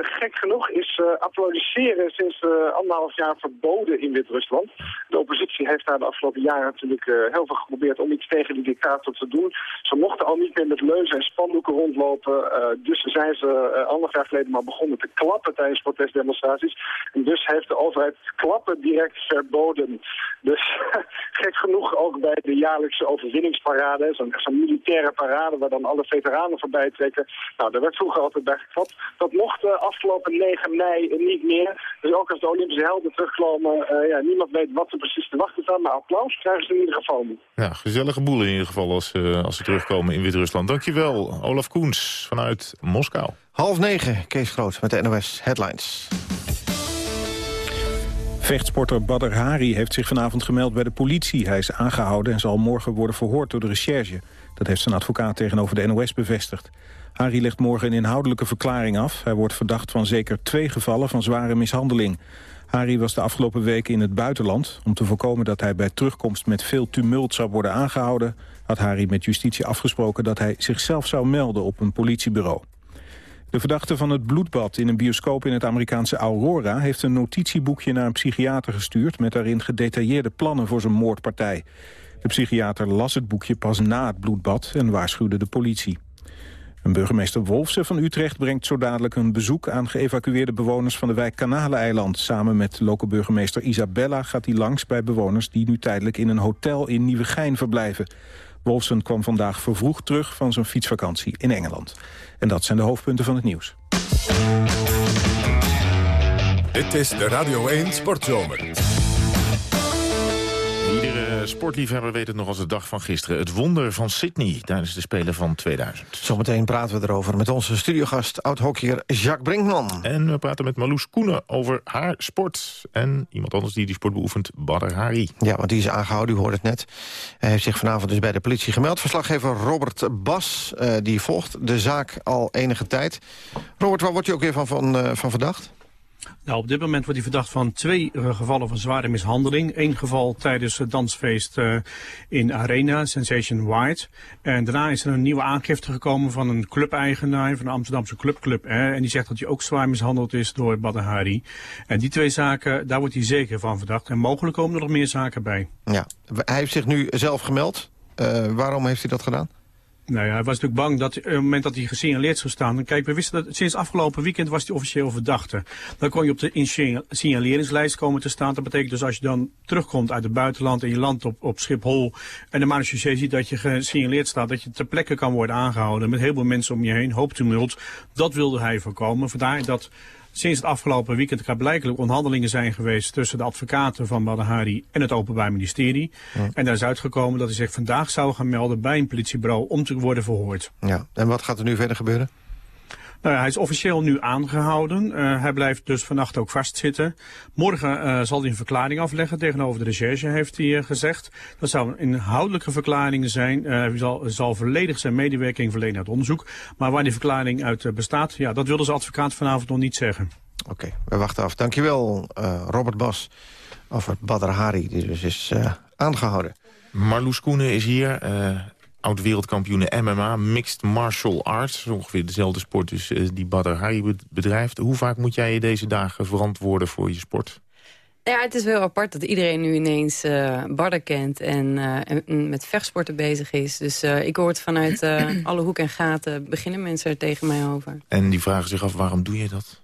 gek genoeg is uh, applaudisseren sinds uh, anderhalf jaar verboden in Wit-Rusland. De oppositie heeft daar de afgelopen jaren natuurlijk heel veel geprobeerd om iets tegen die dictator te doen. Ze mochten al niet meer met leuzen en spandoeken rondlopen. dus zijn ze anderhalf jaar geleden maar begonnen te klappen tijdens protestdemonstraties. En dus heeft de overheid klappen direct verboden. Dus gek genoeg ook bij de jaarlijkse overwinningsparade, zo'n zo militaire parade waar dan alle veteranen voorbij trekken. Nou, daar werd vroeger altijd bij. Dat mocht uh, afgelopen 9 mei niet meer. Dus ook als de Olympische helden terugkomen, uh, ja, niemand weet wat er precies te wachten staan. Maar applaus krijgen ze in ieder geval niet. Ja, gezellige boel in ieder geval als, uh, als ze terugkomen in Wit-Rusland. Dankjewel, Olaf Koens vanuit Moskou. Half negen, Kees Groot met de NOS Headlines. Vechtsporter Badr Hari heeft zich vanavond gemeld bij de politie. Hij is aangehouden en zal morgen worden verhoord door de recherche. Dat heeft zijn advocaat tegenover de NOS bevestigd. Hari legt morgen een inhoudelijke verklaring af. Hij wordt verdacht van zeker twee gevallen van zware mishandeling. Hari was de afgelopen weken in het buitenland. Om te voorkomen dat hij bij terugkomst met veel tumult zou worden aangehouden... had Hari met justitie afgesproken dat hij zichzelf zou melden op een politiebureau. De verdachte van het bloedbad in een bioscoop in het Amerikaanse Aurora... heeft een notitieboekje naar een psychiater gestuurd... met daarin gedetailleerde plannen voor zijn moordpartij. De psychiater las het boekje pas na het bloedbad en waarschuwde de politie. Een burgemeester Wolfsen van Utrecht brengt zo dadelijk een bezoek aan geëvacueerde bewoners van de wijk Kanaleneiland. Samen met lokale burgemeester Isabella gaat hij langs bij bewoners die nu tijdelijk in een hotel in Nieuwegein verblijven. Wolfsen kwam vandaag vervroegd terug van zijn fietsvakantie in Engeland. En dat zijn de hoofdpunten van het nieuws. Dit is de Radio 1 Sportzomer. Iedere sportliefhebber weet het nog als de dag van gisteren. Het wonder van Sydney tijdens de Spelen van 2000. Zometeen praten we erover met onze studiogast, oud-hockeyer Jacques Brinkman. En we praten met Marloes Koenen over haar sport. En iemand anders die die sport beoefent, Badr Hari. Ja, want die is aangehouden, u hoort het net. Hij heeft zich vanavond dus bij de politie gemeld. Verslaggever Robert Bas, uh, die volgt de zaak al enige tijd. Robert, waar wordt je ook weer van, van, uh, van verdacht? Nou, op dit moment wordt hij verdacht van twee uh, gevallen van zware mishandeling. Eén geval tijdens het dansfeest uh, in Arena, Sensation White. En daarna is er een nieuwe aangifte gekomen van een clubeigenaar, van de Amsterdamse Clubclub. En die zegt dat hij ook zwaar mishandeld is door Badr Hari. En die twee zaken, daar wordt hij zeker van verdacht. En mogelijk komen er nog meer zaken bij. Ja, hij heeft zich nu zelf gemeld. Uh, waarom heeft hij dat gedaan? Nou ja, hij was natuurlijk bang dat op het moment dat hij gesignaleerd zou staan... Kijk, we wisten dat sinds afgelopen weekend was hij officieel verdachte. Dan kon je op de signaleringslijst komen te staan. Dat betekent dus als je dan terugkomt uit het buitenland en je landt op, op Schiphol... en de marechaussee ziet dat je gesignaleerd staat... dat je ter plekke kan worden aangehouden met heel veel mensen om je heen, hoop tumult. Dat wilde hij voorkomen. Vandaar dat sinds het afgelopen weekend er blijkelijk onderhandelingen zijn geweest tussen de advocaten van Badahari en het Openbaar Ministerie. Ja. En daar is uitgekomen dat hij zich vandaag zou gaan melden bij een politiebureau om te worden verhoord. Ja, en wat gaat er nu verder gebeuren? Nou, hij is officieel nu aangehouden. Uh, hij blijft dus vannacht ook vastzitten. Morgen uh, zal hij een verklaring afleggen tegenover de recherche, heeft hij uh, gezegd. Dat zou een inhoudelijke verklaring zijn. hij zal, zal volledig zijn medewerking verlenen aan het onderzoek. Maar waar die verklaring uit bestaat, ja, dat wilde zijn advocaat vanavond nog niet zeggen. Oké, okay, we wachten af. Dankjewel, Robert Bas, over Badr Hari, die dus is aangehouden. Marloes Koenen is hier oud-wereldkampioene MMA, mixed martial arts. Ongeveer dezelfde sport dus, uh, die Badr Hari bedrijft. Hoe vaak moet jij je deze dagen verantwoorden voor je sport? Ja, het is wel apart dat iedereen nu ineens uh, kent en, uh, en, met vechtsporten bezig is. Dus ik hoor het vanuit alle hoek en gaten beginnen mensen er tegen mij over. En die vragen zich af, waarom doe je dat?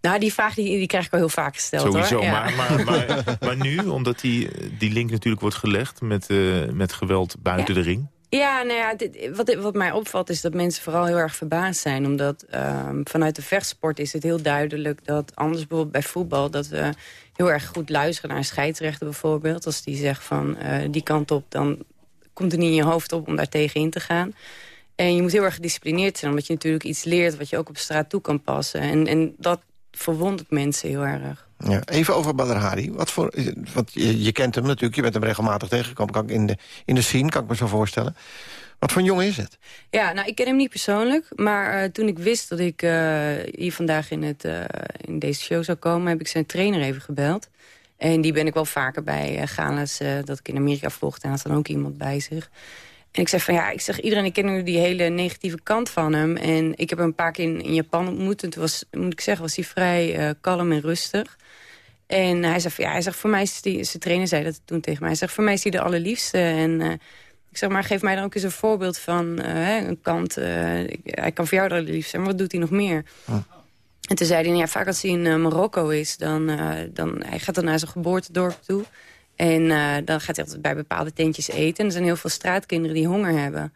Nou, die vraag die, die krijg ik al heel vaak gesteld. Sowieso, hoor. Maar, maar, maar, maar, nu, omdat die, die link natuurlijk wordt gelegd met, met geweld buiten ja. de ring... Ja, nou ja, wat, wat mij opvalt is dat mensen vooral heel erg verbaasd zijn. Omdat um, vanuit de vechtsport is het heel duidelijk dat anders bijvoorbeeld bij voetbal... dat we heel erg goed luisteren naar een scheidsrechter bijvoorbeeld. Als die zegt van uh, die kant op, dan komt er niet in je hoofd op om daar tegen in te gaan. En je moet heel erg gedisciplineerd zijn, omdat je natuurlijk iets leert... wat je ook op straat toe kan passen. En, en dat verwondert mensen heel erg. Ja, even over Badr Hari. Wat voor, want je, je, kent hem natuurlijk, je bent hem regelmatig tegengekomen. Kan ik in de, in de scene, kan ik me zo voorstellen. Wat voor een jongen is het? Ja, nou, ik ken hem niet persoonlijk. Maar uh, toen ik wist dat ik uh, hier vandaag in, het, uh, in deze show zou komen... heb ik zijn trainer even gebeld. En die ben ik wel vaker bij gala's dat ik in Amerika volgde. En had dan ook iemand bij zich. En ik zeg van ja, ik zeg iedereen, ik ken nu die hele negatieve kant van hem. En ik heb hem een paar keer in, in Japan ontmoet. En toen was, moet ik zeggen, was hij vrij kalm en rustig. En hij zegt, van, ja, hij zegt, voor mij is die, zijn trainer zei dat toen tegen mij. Hij zegt, voor mij is hij de allerliefste. En ik zeg maar, geef mij dan ook eens een voorbeeld van uh, een kant. Uh, hij kan voor jou er lief zijn, maar wat doet hij nog meer? Oh. En toen zei hij, nou ja, vaak als hij in uh, Marokko is, dan, dan hij gaat dan naar zijn geboortedorp toe. En dan gaat hij altijd bij bepaalde tentjes eten. En er zijn heel veel straatkinderen die honger hebben.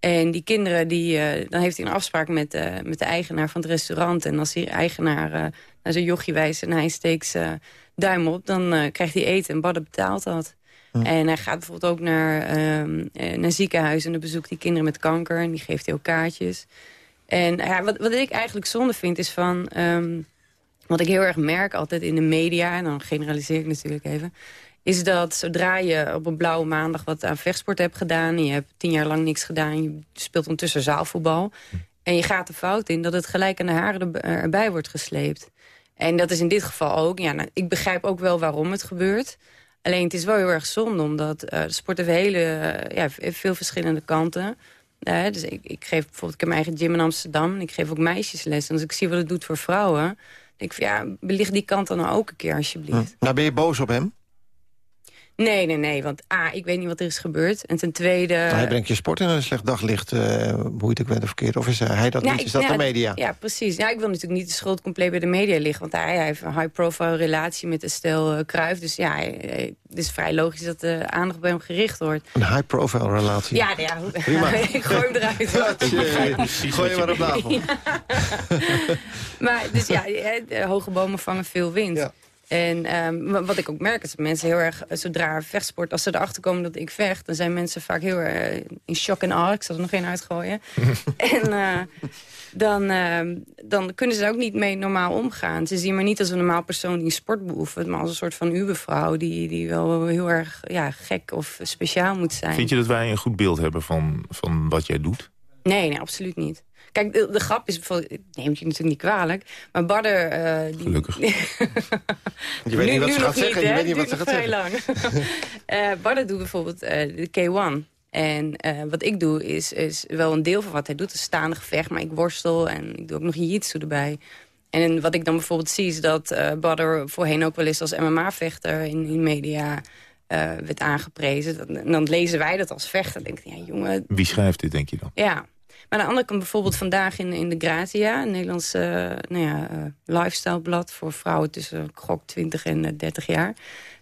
En die kinderen, die, dan heeft hij een afspraak met, met de eigenaar van het restaurant. En als die eigenaar naar zijn jochie wijst en hij steekt zijn duim op... dan krijgt hij eten en Badden betaalt dat. En hij gaat bijvoorbeeld ook naar, um, naar ziekenhuizen... en dan bezoekt hij kinderen met kanker en die geeft hij ook kaartjes. En ja, wat, wat ik eigenlijk zonde vind is van... Um, wat ik heel erg merk altijd in de media... en dan generaliseer ik natuurlijk even... is dat zodra je op een blauwe maandag wat aan vechtsport hebt gedaan... en je hebt tien jaar lang niks gedaan... je speelt ondertussen zaalvoetbal... en je gaat de fout in dat het gelijk aan de haren erbij wordt gesleept. En dat is in dit geval ook... Ja, nou, ik begrijp ook wel waarom het gebeurt... Alleen het is wel heel erg zonde, omdat uh, de sport heeft, hele, uh, ja, veel verschillende kanten. Uh, dus ik, ik geef bijvoorbeeld, ik heb mijn eigen gym in Amsterdam. En ik geef ook meisjesles. En als ik zie wat het doet voor vrouwen... denk ik van ja, belicht die kant dan ook een keer alsjeblieft. Nou, ben je boos op hem? Nee, nee, nee. Want A, ik weet niet wat er is gebeurd. En ten tweede... Maar hij brengt je sport in een slecht daglicht, uh, hoe het ik weet of verkeerd. Of is hij dat niet? Is dat de media? Ja, precies. Ja, ik wil natuurlijk niet de schuld compleet bij de media liggen. Want hij, hij heeft een high-profile relatie met Estelle uh, Kruijf. Dus ja, het is vrij logisch dat de aandacht bij hem gericht wordt. Een high-profile relatie? Ja, ja. ik gooi hem eruit. gooi je maar op tafel. maar dus ja, hoge bomen vangen veel wind. En um, wat ik ook merk is dat mensen heel erg, zodra vechtsport, als ze erachter komen dat ik vecht, dan zijn mensen vaak heel erg in shock en awe. Ik zal er nog één uitgooien. en uh, dan, uh, dan kunnen ze er ook niet mee normaal omgaan. Ze zien me niet als een normaal persoon die sport beoefent, maar als een soort van ubervrouw die, die wel heel erg ja, gek of speciaal moet zijn. Vind je dat wij een goed beeld hebben van, van wat jij doet? Nee, nee, absoluut niet. Kijk, de, de, grap is bijvoorbeeld... Ik neem het je natuurlijk niet kwalijk. Maar Badder... Uh, die... Gelukkig. je weet niet wat ze gaat zeggen. je weet niet wat ze gaat zeggen. lang. uh, Badder doet bijvoorbeeld uh, de K1. En wat ik doe is, is wel een deel van wat hij doet. Een staande gevecht, maar ik worstel en ik doe ook nog jiu-jitsu erbij. En wat ik dan bijvoorbeeld zie is dat uh, Badder voorheen ook wel eens als MMA-vechter in, in media... werd aangeprezen. En dan lezen wij dat als vechter. Dan denk ik, ja jongen... Wie schrijft dit, denk je dan? Ja, maar aan de andere kant bijvoorbeeld vandaag in, in de Grazia... een Nederlands uh, nou ja, uh, lifestyleblad voor vrouwen tussen gok 20 en 30 eh, jaar.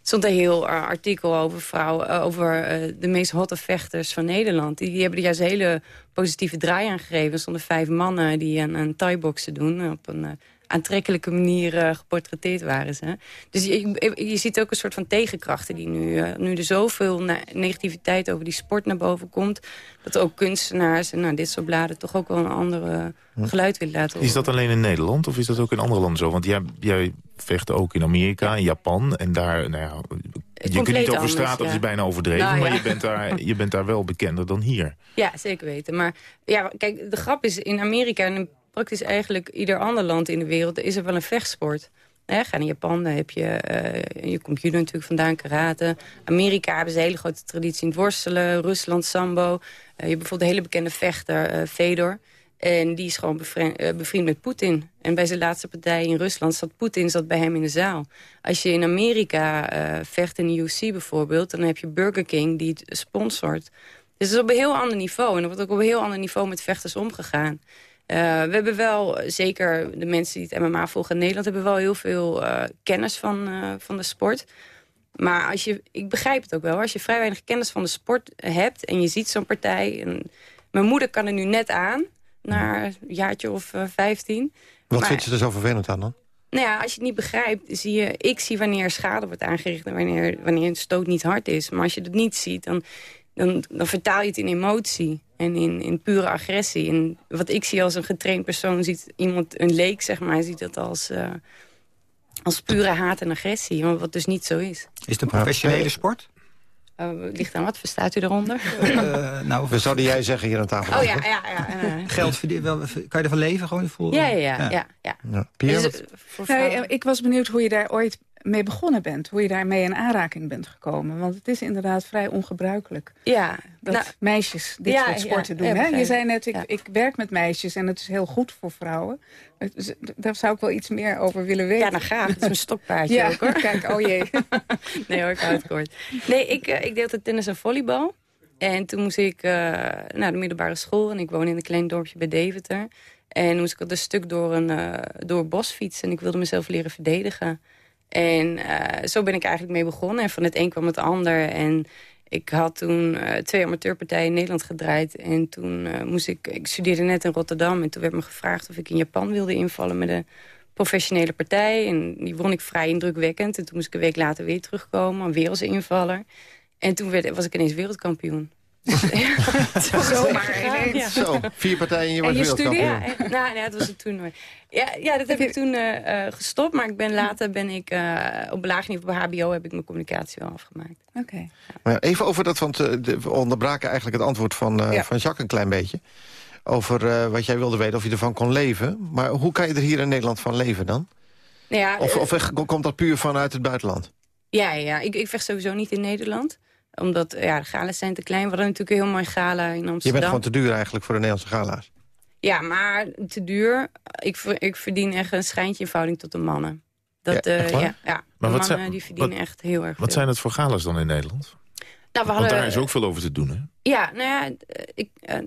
Stond een heel artikel over vrouwen, over de meest hotte vechters van Nederland. Die, hebben er juist een hele positieve draai aan gegeven. Er stonden vijf mannen die aan een thai-boxen doen... op een aantrekkelijke manier geportretteerd waren ze. Dus je, je, ziet ook een soort van tegenkrachten die nu, uh, nu er zoveel negativiteit over die sport naar boven komt, dat ook kunstenaars en nou, dit soort bladen toch ook wel een andere geluid willen laten horen. Is dat alleen in Nederland of is dat ook in andere landen zo? Want jij, jij vecht ook in Amerika, in Japan en daar, nou ja, je kunt niet over straat, dat is bijna overdreven, nou, maar je bent, daar, je bent daar wel bekender dan hier. Ja, zeker weten. Maar ja, kijk, de grap is, in Amerika en praktisch eigenlijk ieder ander land in de wereld... is er wel een vechtsport. Ga naar Japan, daar heb je uh, je computer natuurlijk vandaan, karate. Amerika hebben ze een hele grote traditie in het worstelen. Rusland, sambo. Uh, je hebt bijvoorbeeld een hele bekende vechter, uh, Fedor. En die is gewoon bevriend met Poetin. En bij zijn laatste partij in Rusland zat Poetin zat bij hem in de zaal. Als je in Amerika vecht in de UFC bijvoorbeeld... dan heb je Burger King die het sponsort. Dus het is op een heel ander niveau. En er wordt ook op een heel ander niveau met vechters omgegaan. Uh, we hebben wel, zeker de mensen die het MMA volgen in Nederland... hebben wel heel veel uh, kennis van, uh, van de sport. Maar als je, ik begrijp het ook wel. Als je vrij weinig kennis van de sport hebt... en je ziet zo'n partij... En, mijn moeder kan er nu net aan, na een jaartje of vijftien. Wat maar, vind je er zo vervelend aan dan? Nou ja, als je het niet begrijpt, zie je... Ik zie wanneer schade wordt aangericht en wanneer, wanneer een stoot niet hard is. Maar als je het niet ziet, dan, dan, dan vertaal je het in emotie en in, in pure agressie. En wat ik zie als een getraind persoon, ziet iemand, een leek zeg maar, ziet dat als, uh, als pure haat en agressie, wat dus niet zo is. Is het een professionele sport? Uh, ligt aan wat verstaat u eronder? Uh, nou, we zouden jij zeggen hier aan tafel. Oh ja, ja, ja. Uh, Geld verdienen, kan je ervan leven? Gewoon voor, ja, ja, ja. ja. ja, ja. Pierre, dus, nou, ik was benieuwd hoe je daar ooit mee begonnen bent. Hoe je daarmee in aanraking bent gekomen. Want het is inderdaad vrij ongebruikelijk. Ja. Dat nou, meisjes dit soort sporten doen. Hè? Je zei net, ik, ik werk met meisjes en het is heel goed voor vrouwen. Dus, daar zou ik wel iets meer over willen weten. Ja, dan graag. Het is een stokpaardje ja, ook hoor. Kijk, oh jee. nee hoor, ik hou het kort. Nee, ik, uh, ik deed het tennis en volleybal. En toen moest ik uh, naar de middelbare school. En ik woon in een klein dorpje bij Deventer. En moest ik dat een stuk door een uh, door bos fietsen. En ik wilde mezelf leren verdedigen. En uh, zo ben ik eigenlijk mee begonnen. En van het een kwam het ander. En ik had toen uh, twee amateurpartijen in Nederland gedraaid. En toen uh, moest ik... Ik studeerde net in Rotterdam. En toen werd me gevraagd of ik in Japan wilde invallen met een professionele partij. En die won ik vrij indrukwekkend. En toen moest ik een week later weer terugkomen. Een wereldsinvaller. En toen werd, was ik ineens wereldkampioen. Zomaar ja. Zo, vier partijen en je en wordt wereldkampioen. Ja, en, nou, nee, dat was het toernooi. Ja, ja dat heb ik toen uh, uh, gestopt. Maar ik ben later ben ik uh, op laag niveau bij HBO heb ik mijn communicatie wel afgemaakt. Oké. Okay. Maar even over dat, want we onderbraken eigenlijk het antwoord van, ja. van Jacques een klein beetje. Over wat jij wilde weten of je ervan kon leven. Maar hoe kan je er hier in Nederland van leven dan? Nou ja, of, of komt dat puur vanuit het buitenland? Ja, ja. Ik, ik vecht sowieso niet in Nederland omdat ja, de gala's zijn te klein. We hadden natuurlijk een heel mooi gala in Amsterdam. Je bent gewoon te duur eigenlijk voor de Nederlandse gala's. Ja, maar te duur. Ik, ik verdien echt een schijntje in verhouding tot de mannen. Dat, ja, uh, ja, ja, maar de mannen zijn, die verdienen wat, echt heel erg Wat veel. zijn het voor gala's dan in Nederland? Nou, we Want hadden, daar is ook veel over te doen, hè? Ja, nou ja, ik, uh, uh,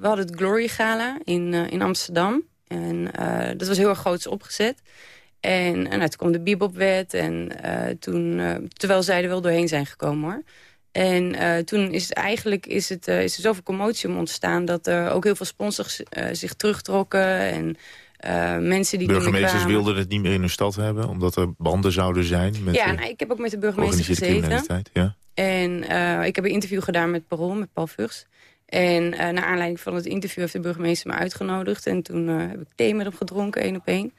we hadden het Glory Gala in, in Amsterdam. En dat was heel erg groots opgezet. En, en nou, toen kwam de bebopwet. En toen, terwijl zij er wel doorheen zijn gekomen, hoor. En uh, toen is het eigenlijk is het, is er zoveel commotie om ontstaan... dat er ook heel veel sponsors zich terugtrokken. En mensen die Burgemeesters wilden het niet meer in hun stad hebben... omdat er banden zouden zijn. Met ja, nou, ik heb ook met de burgemeester gezeten. Ja. En ik heb een interview gedaan met Parool, met Paul Vugs. En naar aanleiding van het interview heeft de burgemeester me uitgenodigd. En toen heb ik thee met hem gedronken, één op één.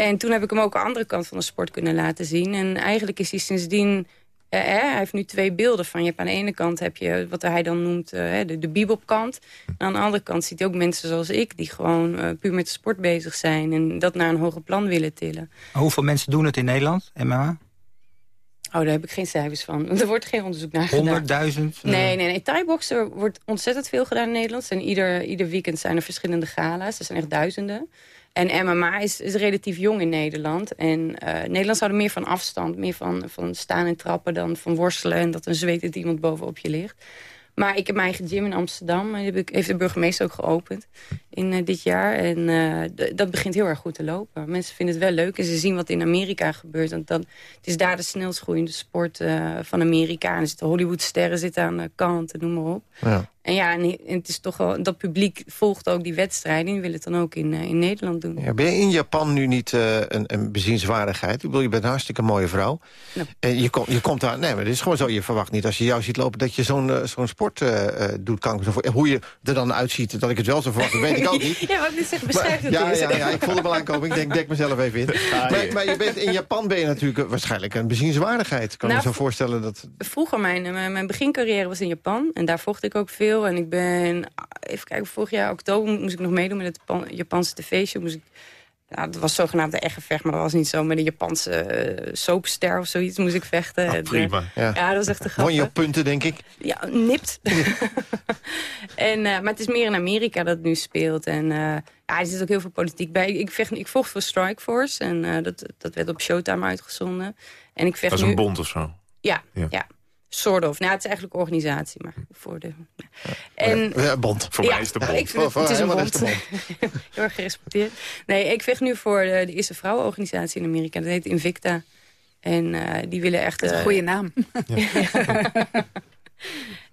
En toen heb ik hem ook de andere kant van de sport kunnen laten zien. En eigenlijk is hij sindsdien... Uh, hij heeft nu twee beelden van. Je hebt aan de ene kant heb je wat hij dan noemt uh, de, de bebopkant. En aan de andere kant ziet hij ook mensen zoals ik... die gewoon uh, puur met de sport bezig zijn... en dat naar een hoger plan willen tillen. Hoeveel mensen doen het in Nederland, MMA? Oh, daar heb ik geen cijfers van. Er wordt geen onderzoek naar gedaan. 100.000? Nee, nee, nee. Thai-boxen wordt ontzettend veel gedaan in Nederland. En ieder, ieder weekend zijn er verschillende gala's. Er zijn echt duizenden. En MMA is, relatief jong in Nederland. En uh, Nederlanders houden meer van afstand. Meer van, van staan en trappen dan van worstelen. En dat een zwetend iemand bovenop je ligt. Maar ik heb mijn eigen gym in Amsterdam. Ik, heeft de burgemeester ook geopend in uh, dit jaar. En uh, dat begint heel erg goed te lopen. Mensen vinden het wel leuk. En ze zien wat in Amerika gebeurt. Want dat, het is daar de snelst groeiende sport van Amerika. En de Hollywoodsterren zitten aan de kant en noem maar op. Ja. En ja, en het is toch wel, dat publiek volgt ook die wedstrijden. En wil het dan ook in, in Nederland doen. Ja, ben je in Japan nu niet een, een bezienswaardigheid? Ik bedoel, je bent een hartstikke mooie vrouw. Nou. En je, kom, je komt daar... Nee, maar het is gewoon zo. Je verwacht niet als je jou ziet lopen dat je zo'n zo'n sport doet. Kan, hoe je er dan uitziet, dat ik het wel zo verwacht, dat weet ik ook niet. Ja, wat ik zeg, beschrijf het ja, ja, ja, ik voelde hem al aankomen. Ik denk, dek mezelf even in. Ah, maar, maar je bent, in Japan ben je natuurlijk waarschijnlijk een bezienswaardigheid. Kan nou, me zo voorstellen dat... Vroeger, mijn, mijn, mijn begincarrière was in Japan. En daar vocht ik ook veel. En ik ben, even kijken, vorig jaar oktober moest ik nog meedoen met het Japanse tv-show. Moest ik nou, dat was zogenaamd een echt gevecht, maar dat was niet zo. Met een Japanse uh, soapster of zoiets moest ik vechten. Oh, prima. Ja. ja, dat was echt te grappig. Won je op punten, denk ik? Ja, nipt. en, uh, maar het is meer in Amerika dat het nu speelt. En uh, ja, er zit ook heel veel politiek bij. Ik, vecht, ik vocht voor Strikeforce en dat, dat werd op Showtime uitgezonden. En ik vecht dat is nu... een bond of zo? Ja, ja. ja. Sort of. Nou, het is eigenlijk een organisatie, maar voor de... Ja. En, ja, bond. Voor ja, mij is de bond. Ik vind het, het is een bond. Heel erg gerespecteerd. Nee, ik vecht nu voor de, de eerste vrouwenorganisatie in Amerika. Dat heet Invicta. En uh, die willen echt... Uh, een goede naam.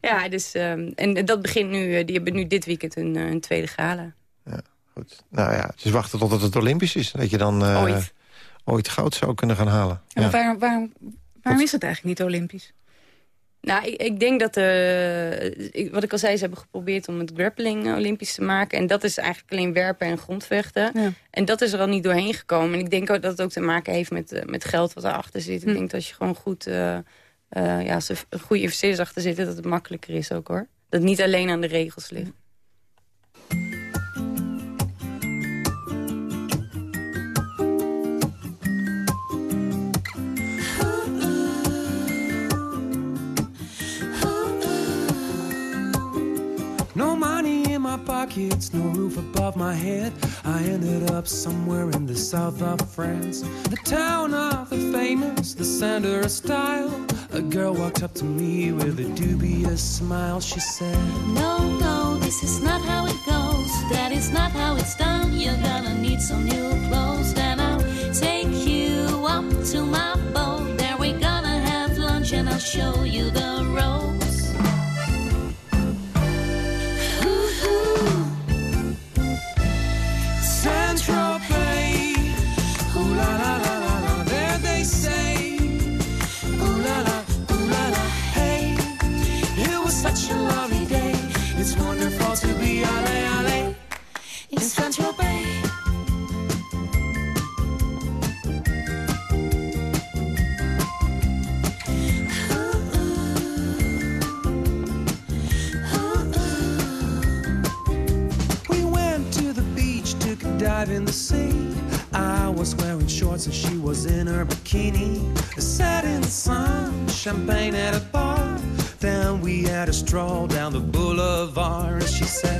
ja, dus... Um, en dat begint nu... die hebben nu dit weekend een, een tweede gala. Ja, goed. Nou ja, is wachten tot het Olympisch is. Dat je dan uh, ooit. ooit goud zou kunnen gaan halen. Ja. Waarom, waarom, waarom is het eigenlijk niet Olympisch? Nou, ik, ik denk dat, uh, wat ik al zei, ze hebben geprobeerd om het grappling olympisch te maken. En dat is eigenlijk alleen werpen en grondvechten. Ja. En dat is er al niet doorheen gekomen. En ik denk ook dat het ook te maken heeft met, met geld wat erachter zit. Ik hm. denk dat als je gewoon goed, ja, als er goede investeerders achter zitten, dat het makkelijker is ook hoor. Dat het niet alleen aan de regels ligt. Pockets, no roof above my head. I ended up somewhere in the south of France. The town of the famous, the center of style. A girl walked up to me with a dubious smile. She said, No, no, this is not how it goes. That is not how it's done. You're gonna need some new champagne at a bar. Then we had a stroll down the boulevard. And she said,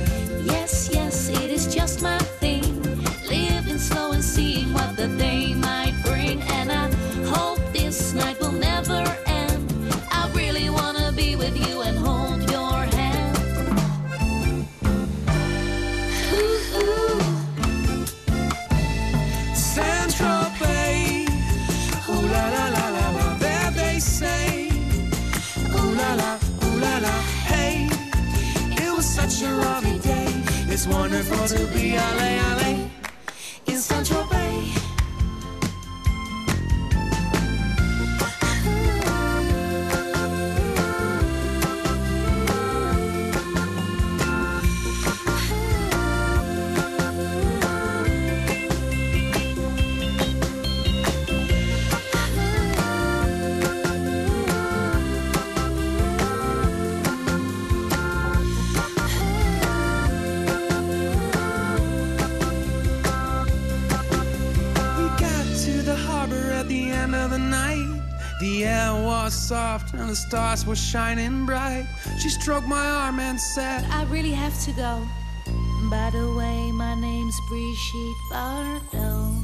soft and the stars were shining bright. She stroked my arm and said, I really have to go. By the way, my name's Brigitte Bardot.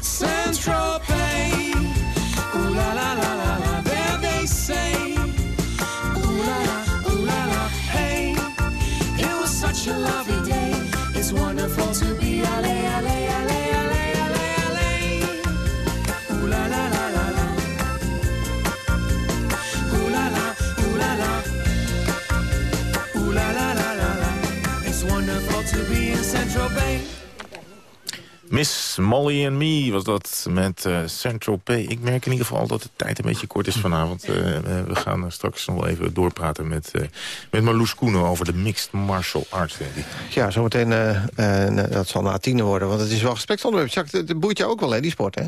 Central Bay. Ooh la la la la la, there they say. Ooh la la, ooh la la, hey. It was such a lovely day. It's wonderful to be Miss Molly and Me was dat met uh, Central P. Ik merk in ieder geval dat de tijd een beetje kort is vanavond. Uh, we gaan straks nog wel even doorpraten met, uh, met Marloes Koenen over de Mixed Martial Arts. Ja, zometeen, dat zal na tienen worden, want het is wel gespreksonderwerp. Jacques, het boeit jou ook wel, hè, die sport, hè?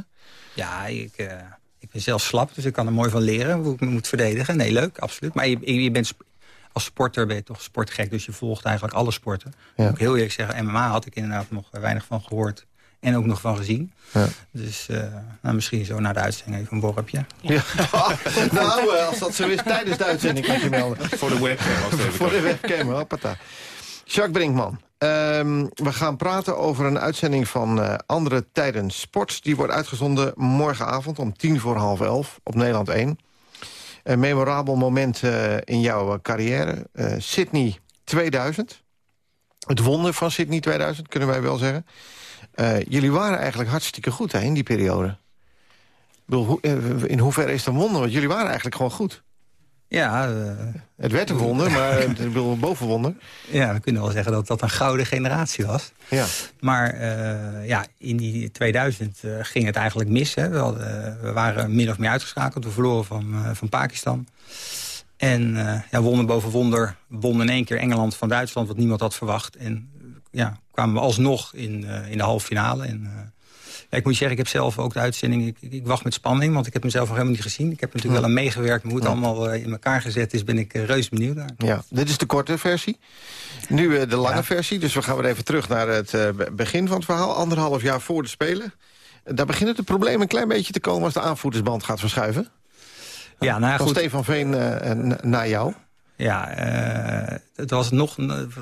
Ja, ik, ik ben zelf slap, dus ik kan er mooi van leren hoe ik me moet verdedigen. Nee, leuk, absoluut. Maar je, je bent als sporter ben je toch sportgek, dus je volgt eigenlijk alle sporten. Ja. Moet ik heel eerlijk zeggen, MMA had ik inderdaad nog weinig van gehoord. En ook nog van gezien. Ja. Dus uh, nou, misschien zo na de uitzending even een worpje. Ja. nou, als dat zo is tijdens de uitzending kan je melden. Voor de webcam. Voor de webcam, hoppata. Jacques Brinkman, um, we gaan praten over een uitzending van uh, Andere Tijden Sport. Die wordt uitgezonden morgenavond om tien voor half elf op Nederland 1. Een memorabel moment uh, in jouw carrière. Sydney 2000. Het wonder van Sydney 2000, kunnen wij wel zeggen. Jullie waren eigenlijk hartstikke goed hè, in die periode. Ik in hoeverre is dat wonder? Want jullie waren eigenlijk gewoon goed. Ja. eh, Het werd een wonder, maar ik bedoel een bovenwonder. Ja, we kunnen wel zeggen dat dat een gouden generatie was. Ja. Maar eh, ja, in die 2000 eh, ging het eigenlijk mis. Hè. We, hadden, we waren min of meer uitgeschakeld. We verloren van, van Pakistan. En ja, wonder boven wonder won in één keer Engeland van Duitsland... wat niemand had verwacht. En ja, kwamen we alsnog in, in de halve finale. En, ja, ik moet zeggen, ik heb zelf ook de uitzending... Ik, ik, wacht met spanning, want ik heb mezelf nog helemaal niet gezien. Ik heb natuurlijk wel aan meegewerkt, maar hoe het allemaal eh, in elkaar gezet is... ben ik uh, reus benieuwd naar. Ja, dit is de korte versie. Nu eh, de lange versie, dus we gaan weer even terug naar het eh, be- begin van het verhaal. Anderhalf jaar voor de Spelen. Eh, Daar beginnen de problemen een klein beetje te komen... als de aanvoerdersband gaat verschuiven. Ja, nou ja, Van goed. Stefan Veen eh, n- naar jou. Ja, eh, het was nog,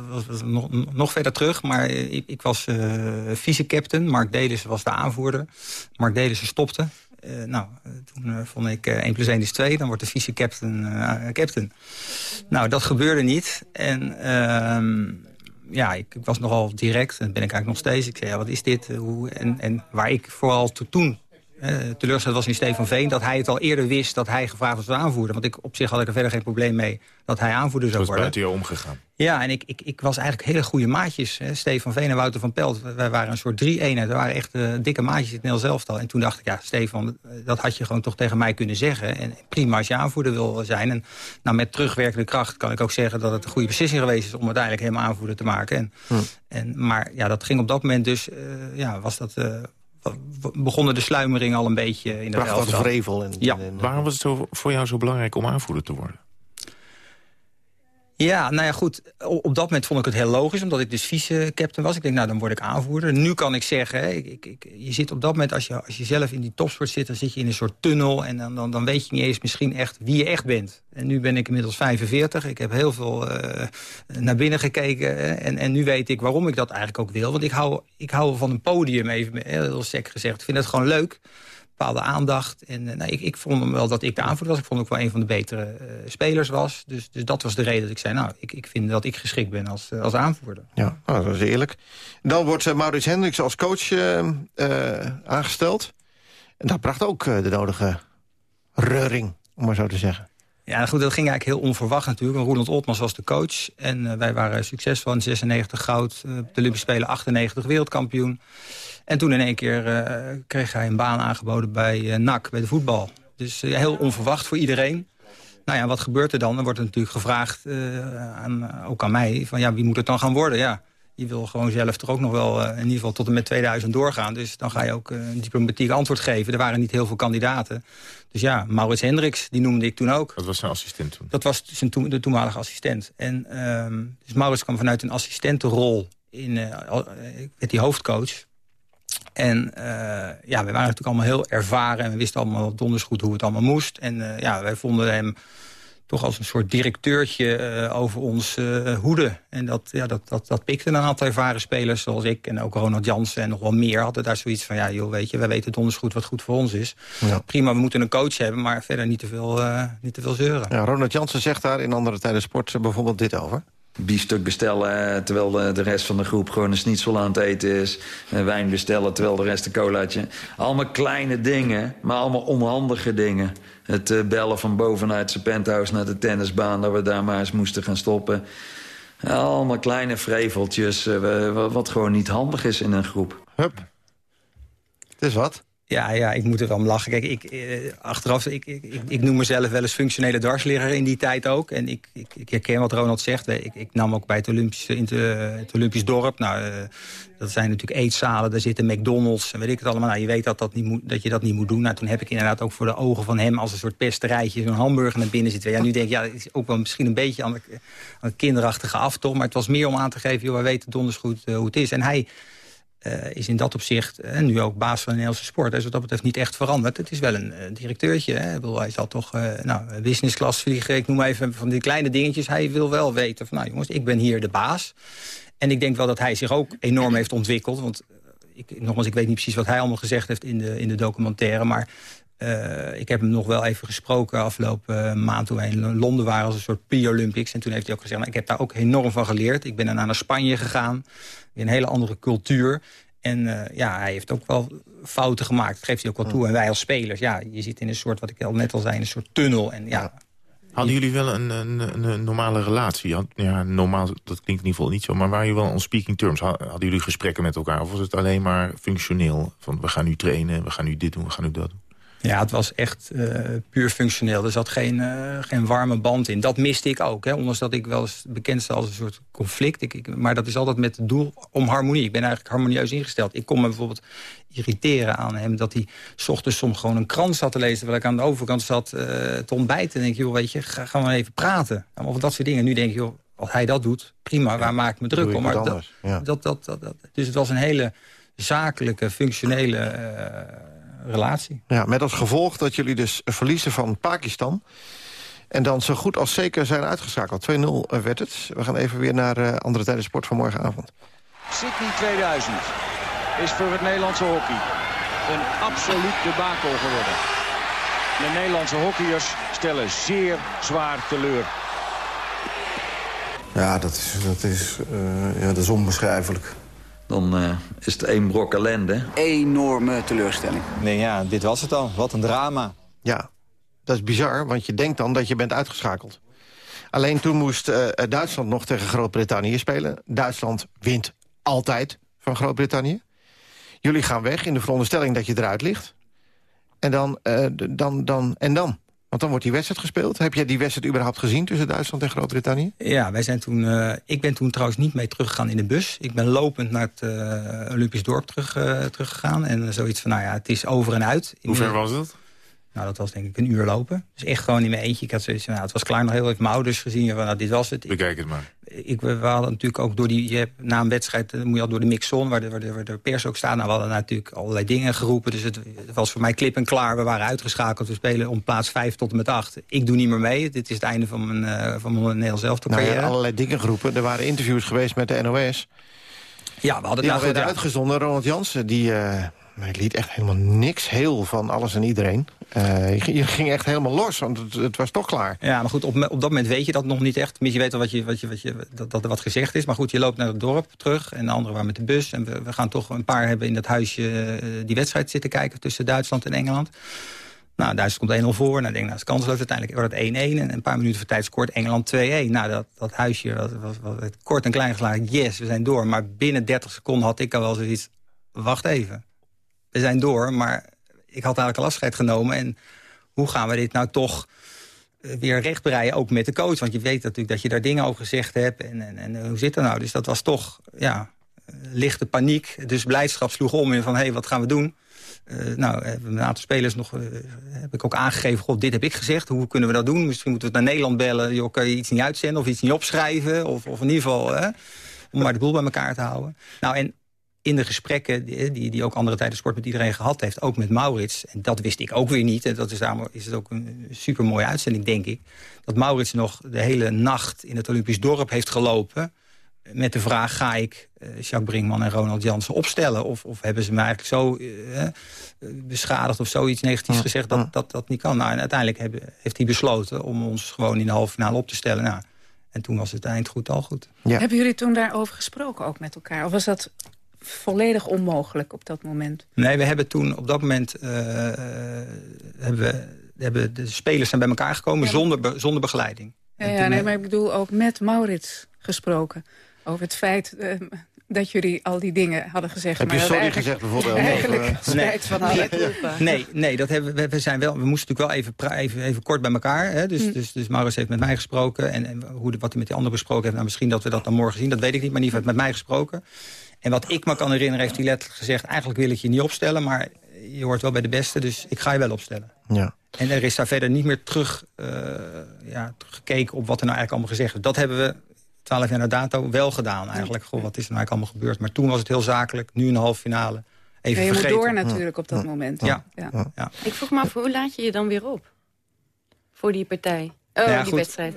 was, nog, nog verder terug, maar ik, ik was eh vice-captain. Mark Delissen was de aanvoerder. Mark Delissen stopte. Eh, nou, eh, toen eh, vond ik eh 1 plus 1 is 2, dan wordt de vice-captain eh, captain. Nou, dat gebeurde niet. En ehm, ja, ik, ik was nogal direct, en ben ik eigenlijk nog steeds. Ik zei, ja, wat is dit? Eh, Hoe, en, en waar ik vooral to- toen eh, teleurgesteld was in Stefan Veen... dat hij het al eerder wist dat hij gevraagd was te aanvoerder. Want ik, op zich had ik er verder geen probleem mee dat hij aanvoerder Zo zou is worden. buiten jou omgegaan. Ja, en ik, ik, ik was eigenlijk hele goede maatjes. Hè. Stefan Veen en Wouter van Pelt. Wij waren een soort drie-eenheid. We waren echt eh, dikke maatjes in het Nederlands elftal. En toen dacht ik, ja, Stefan, eh, dat had je gewoon toch tegen mij kunnen zeggen. En prima als je aanvoerder wil zijn. En nou, met terugwerkende kracht kan ik ook zeggen dat het een goede beslissing geweest is... om uiteindelijk hem aanvoerder te maken. En, en, maar ja, dat ging op dat moment dus, eh, ja, was dat... eh, begonnen de sluimering al een beetje in de vrevel. En, Ja. Waarom was het zo, voor jou zo belangrijk om aanvoerder te worden? Ja, nou ja, goed. Op dat moment vond ik het heel logisch, omdat ik dus vice-captain was. Ik denk, nou, dan word ik aanvoerder. Nu kan ik zeggen, ik, ik, je zit op dat moment, als je, als je zelf in die topsport zit... dan zit je in een soort tunnel en dan, dan, dan weet je niet eens misschien echt wie je echt bent. En nu ben ik inmiddels 45. Ik heb heel veel eh, naar binnen gekeken. En, en nu weet ik waarom ik dat eigenlijk ook wil. Want ik hou, ik hou van een podium, even heel sec gezegd. Ik vind het gewoon leuk bepaalde aandacht. En eh, nou, ik, ik vond hem wel dat ik de aanvoerder was. Ik vond ook wel een van de betere eh, spelers was. Dus, dus dat was de reden dat ik zei... nou, ik, ik vind dat ik geschikt ben als, eh, als aanvoerder. Ja, nou, dat is eerlijk. Dan wordt Maurits Hendricks als coach aangesteld. En dat bracht ook de nodige reuring, om maar zo te zeggen. Ja, goed, dat ging eigenlijk heel onverwacht natuurlijk. Roland Oltmans was de coach. En uh, wij waren succesvol in 96 goud. Uh, de Olympische Spelen 98 wereldkampioen. En toen in één keer uh, kreeg hij een baan aangeboden bij NAC, bij de voetbal. Dus heel onverwacht voor iedereen. Nou ja, wat gebeurt er dan? Dan wordt er natuurlijk gevraagd, aan, ook aan mij... van ja, wie moet het dan gaan worden? Ja, je wil gewoon zelf toch ook nog wel in ieder geval tot en met 2000 doorgaan. Dus dan ga je ook een diplomatiek antwoord geven. Er waren niet heel veel kandidaten. Dus ja, Maurits Hendricks, die noemde ik toen ook. Dat was zijn assistent toen? Dat was zijn to de toenmalige assistent. En um, dus Maurits kwam vanuit een assistentenrol in uh, werd die hoofdcoach. En uh, ja, we waren natuurlijk allemaal heel ervaren. En we wisten allemaal donders goed hoe het allemaal moest. En uh, ja, wij vonden hem toch als een soort directeurtje uh, over ons uh, hoede. En dat, ja, dat, dat, dat pikte een aantal ervaren spelers zoals ik... en ook Ronald Jansen en nog wel meer hadden daar zoiets van... ja, joh, weet je, wij weten donders goed wat goed voor ons is. Ja. Prima, we moeten een coach hebben, maar verder niet te veel, uh, niet te veel zeuren. Ja, Ronald Jansen zegt daar in andere tijden sport bijvoorbeeld dit over biefstuk bestellen terwijl de, rest van de groep gewoon een schnitzel aan het eten is. Wijn bestellen terwijl de rest een colaatje. Allemaal kleine dingen, maar allemaal onhandige dingen. Het uh, bellen van bovenuit zijn penthouse naar de tennisbaan... dat we daar maar eens moesten gaan stoppen. Allemaal kleine vreveltjes, wat gewoon niet handig is in een groep. Hup. Het is wat. Ja, ja, ik moet er wel lachen. Kijk, ik, eh, achteraf, ik, ik, ik, noem mezelf wel eens functionele dwarsligger in die tijd ook. En ik, ik, ik herken wat Ronald zegt. Ik, ik nam ook bij het Olympisch, in het, het Olympisch dorp. Nou, uh, dat zijn natuurlijk eetzalen, daar zitten McDonald's en weet ik het allemaal. Nou, je weet dat, dat, niet moet, dat je dat niet moet doen. Nou, toen heb ik inderdaad ook voor de ogen van hem als een soort pesterijtje... zo'n hamburger naar binnen zitten. Ja, nu denk ik, ja, het is ook wel misschien een beetje aan, de, kinderachtige af, toch? Maar het was meer om aan te geven, joh, wij weten donders goed hoe het is. En hij... Uh, is in dat opzicht uh, nu ook baas van de Nederlandse sport. Dus wat dat betreft niet echt veranderd. Het is wel een uh, directeurtje. Hè? Bedoel, hij zal toch nou, business class vliegen. Ik noem even van die kleine dingetjes. Hij wil wel weten van, nou jongens, ik ben hier de baas. En ik denk wel dat hij zich ook enorm heeft ontwikkeld. Want ik, nogmaals, ik weet niet precies wat hij allemaal gezegd heeft in de, in de documentaire. Maar uh, ik heb hem nog wel even gesproken afgelopen maand toen wij in Londen waren als een soort pre-Olympics. En toen heeft hij ook gezegd, nou, ik heb daar ook enorm van geleerd. Ik ben daarna naar Spanje gegaan, een hele andere cultuur. En uh, ja, hij heeft ook wel fouten gemaakt. Dat geeft hij ook wel toe. En wij als spelers, ja, je zit in een soort, wat ik al net al zei, in een soort tunnel. En ja, Hadden jullie wel een, een, een, normale relatie? Had- Ja, normaal, dat klinkt in ieder geval niet zo. Maar waren jullie wel on speaking terms? Ha- Hadden jullie gesprekken met elkaar? Of was het alleen maar functioneel? Van, we gaan nu trainen, we gaan nu dit doen, we gaan nu dat doen. Ja, het was echt eh, puur functioneel. Er zat geen, eh, geen warme band in. Dat miste ik ook. Hè. Ondanks dat ik wel eens bekend sta als een soort conflict. Ik, ik- maar dat is altijd met het doel om harmonie. Ik ben eigenlijk harmonieus ingesteld. Ik kon me bijvoorbeeld irriteren aan hem... dat hij 's ochtends soms gewoon een krant zat te lezen... terwijl ik aan de overkant zat eh, te ontbijten. En denk je, joh, weet je, ga, gaan we even praten. Nou, Of dat soort dingen. Nu denk je, joh, als hij dat doet, prima, waar maak ik me druk om? Maar dat, ja. dat, dat, dat, dat- dus het was een hele zakelijke, functionele relatie. Ja, met als gevolg dat jullie dus verliezen van Pakistan... en dan zo goed als zeker zijn uitgeschakeld. 2-0 werd het. We gaan even weer naar eh, andere tijden sport van morgenavond. Sydney 2000 is voor het Nederlandse hockey een absoluut debakel geworden. De Nederlandse hockeyers stellen zeer zwaar teleur. Ja, dat is, dat is, eh, ja, dat is onbeschrijfelijk. Dan eh, is het één brok ellende. Enorme teleurstelling. Nee, ja, dit was het al. Wat een drama. Ja, dat is bizar, want je denkt dan dat je bent uitgeschakeld. Alleen toen moest eh, Duitsland nog tegen Groot-Brittannië spelen. Duitsland wint altijd van Groot-Brittannië. Jullie gaan weg in de veronderstelling dat je eruit ligt. En dan, eh, dan, dan, en dan? Want dan wordt die wedstrijd gespeeld. Heb jij die wedstrijd überhaupt gezien tussen Duitsland en Groot-Brittannië? Ja, wij zijn toen, eh, ik ben toen trouwens niet mee teruggegaan in de bus. Ik ben lopend naar het eh, Olympisch dorp terug, eh, teruggegaan. En zoiets van, nou ja, het is over en uit. Hoe ver was het? Nou, dat was denk ik een uur lopen. Dus echt gewoon in mijn eentje. Ik had zoiets van, nou, het was klaar nog heel even mijn ouders gezien. Van, nou, dit was het. Bekijk het maar. Ik, we we hadden natuurlijk ook door die... Je hebt, na een wedstrijd eh, moet je al door de mixzone, waar de, waar, de, waar de pers ook staat. Nou, we hadden natuurlijk allerlei dingen geroepen. Dus het, het was voor mij klip en klaar. We waren uitgeschakeld. We spelen om plaats 5 tot en met 8. Ik doe niet meer mee. Dit is het einde van mijn, eh van mijn Nederlands elftal Nou, carrière. ja, allerlei dingen geroepen. Er waren interviews geweest met de NOS. Ja, we hadden die nou goed, ja. uitgezonden. Ronald Jansen, die eh, hij liet echt helemaal niks heel van alles en iedereen. Eh, je, ging- je ging echt helemaal los, want het, het was toch klaar. Ja, maar goed, op, op dat moment weet je dat nog niet echt. Je weet wel wat je, wat je, wat je, dat, dat er wat gezegd is. Maar goed, je loopt naar het dorp terug en de anderen waren met de bus. En we, gaan toch een paar hebben in dat huisje eh, die wedstrijd zitten kijken... tussen Duitsland en Engeland. Nou, Duitsland komt 1-0 voor. Nou, ik denk, nou, is kansloos. Uiteindelijk wordt het 1-1. En een paar minuten voor tijd scoort Engeland 2-1. Nou, dat, dat huisje was kort en klein geslagen. Yes, we zijn door. Maar binnen 30 seconden had ik al wel zoiets... Wacht even. We zijn door, maar ik had eigenlijk al afscheid genomen. En hoe gaan we dit nou toch eh, weer rechtbreien, ook met de coach. Want je weet natuurlijk dat je daar dingen over gezegd hebt. En, en, en hoe zit dat nou? Dus dat was toch, ja, eh, lichte paniek. Dus blijdschap sloeg om in van, hé, hey, wat gaan we doen? Eh, nou, een aantal spelers nog, eh, heb ik ook aangegeven... God, dit heb ik gezegd, hoe kunnen we dat doen? Misschien moeten we het naar Nederland bellen. Joh, kan je iets niet uitzenden of iets niet opschrijven? Of, of in ieder geval, hè, om maar de boel bij elkaar te houden. Nou, en in de gesprekken die, die, ook andere tijden sport met iedereen gehad heeft... ook met Maurits, en dat wist ik ook weer niet... en dat is daarom is het ook een super mooie uitzending, denk ik... dat Maurits nog de hele nacht in het Olympisch dorp heeft gelopen... met de vraag, ga ik eh, Jacques Brinkman en Ronald Jansen opstellen? Of, of hebben ze me eigenlijk zo eh, eh, beschadigd of zoiets negatiefs gezegd... dat dat, dat niet kan? Nou, en uiteindelijk hebben, heeft hij besloten om ons gewoon in de halve finale op te stellen. Nou, en toen was het eind goed al goed. Hebben jullie toen daarover gesproken ook met elkaar? Of was dat volledig onmogelijk op dat moment? Nee, we hebben toen op dat moment... eh, eh, hebben we, hebben de spelers zijn bij elkaar gekomen zonder, be- zonder begeleiding. Ja, ja toen, nee, maar ik bedoel ook met Maurits gesproken. Over het feit eh, dat jullie al die dingen hadden gezegd. Heb je maar sorry eigenlijk- gezegd bijvoorbeeld? Eigenlijk eh, spijt van hadden. Nee, nee dat hebben we, we, zijn wel, we moesten natuurlijk wel even, even, even kort bij elkaar. Hè? Dus, Hm. dus, dus Maurits heeft met mij gesproken. En, en hoe, de- wat hij met die anderen besproken heeft... Nou, misschien dat we dat dan morgen zien, dat weet ik niet. Maar in ieder geval heeft met mij gesproken. En wat ik me kan herinneren, heeft hij letterlijk gezegd... eigenlijk wil ik je niet opstellen, maar je hoort wel bij de beste... dus ik ga je wel opstellen. Ja. En er is daar verder niet meer terug, eh, ja, teruggekeken op wat er nou eigenlijk allemaal gezegd is. Dat hebben we twaalf jaar na dato wel gedaan eigenlijk. Goh, wat is er nou eigenlijk allemaal gebeurd? Maar toen was het heel zakelijk, nu een halve finale. Even Ja, je moet door natuurlijk op dat moment. Ja. Ja. Ja. Ik vroeg me af, hoe laat je je dan weer op? Voor die partij? Oh, Ja, die goed. wedstrijd.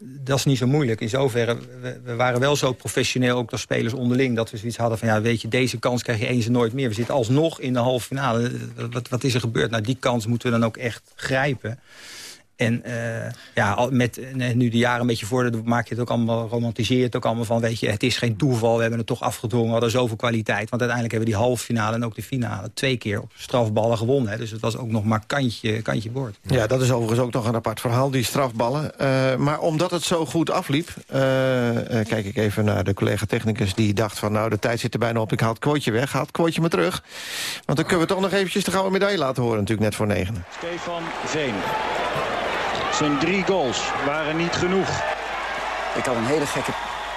Dat is niet zo moeilijk. In zoverre, we, we waren wel zo professioneel, ook als spelers onderling... dat we zoiets hadden van, ja, weet je, deze kans krijg je eens en nooit meer. We zitten alsnog in de halve finale. Wat, wat is er gebeurd? Nou, die kans moeten we dan ook echt grijpen. En eh, ja, met eh, nu de jaren een beetje vorderen, maak je het ook allemaal, romantiseer je het ook allemaal van, weet je, het is geen toeval, we hebben het toch afgedwongen, we hadden zoveel kwaliteit. Want uiteindelijk hebben we die halve finale en ook de finale twee keer op strafballen gewonnen. Hè. Dus het was ook nog maar kantje, kantje boord. Ja, dat is overigens ook nog een apart verhaal, die strafballen. Eh, maar omdat het zo goed afliep, eh, eh, kijk ik even naar de collega-technicus... die dacht van, nou, de tijd zit er bijna op, ik haal het quoteje weg, haal het quoteje maar terug. Want dan kunnen we toch nog eventjes de gouden medaille laten horen, natuurlijk net voor negen. Stefan Veen. Zijn drie goals waren niet genoeg. Ik had een hele gekke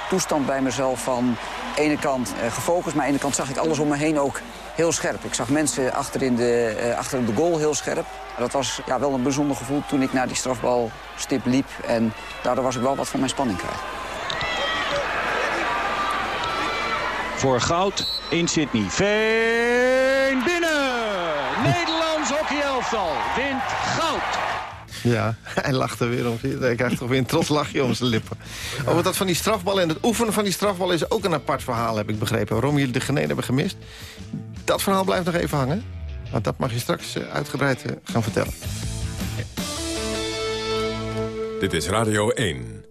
toestand bij mezelf van... ene kant eh, gefocust, maar aan de ene kant zag ik alles om me heen ook heel scherp. Ik zag mensen achter in de, eh, achter de goal heel scherp. Dat was ja, wel een bijzonder gevoel toen ik naar die strafbalstip liep. En daardoor was ik wel wat van mijn spanning kwijt. Voor goud in Sydney. Veen binnen! Nederlands hockeyelftal wint goud. Ja, hij lacht er weer om. Hij krijgt toch weer een trots lachje om zijn lippen. Over dat van die strafbal en het oefenen van die strafbal... is ook een apart verhaal, heb ik begrepen. Waarom jullie de geneden hebben gemist. Dat verhaal blijft nog even hangen. Want dat mag je straks eh, uitgebreid eh, gaan vertellen. Dit is Radio 1.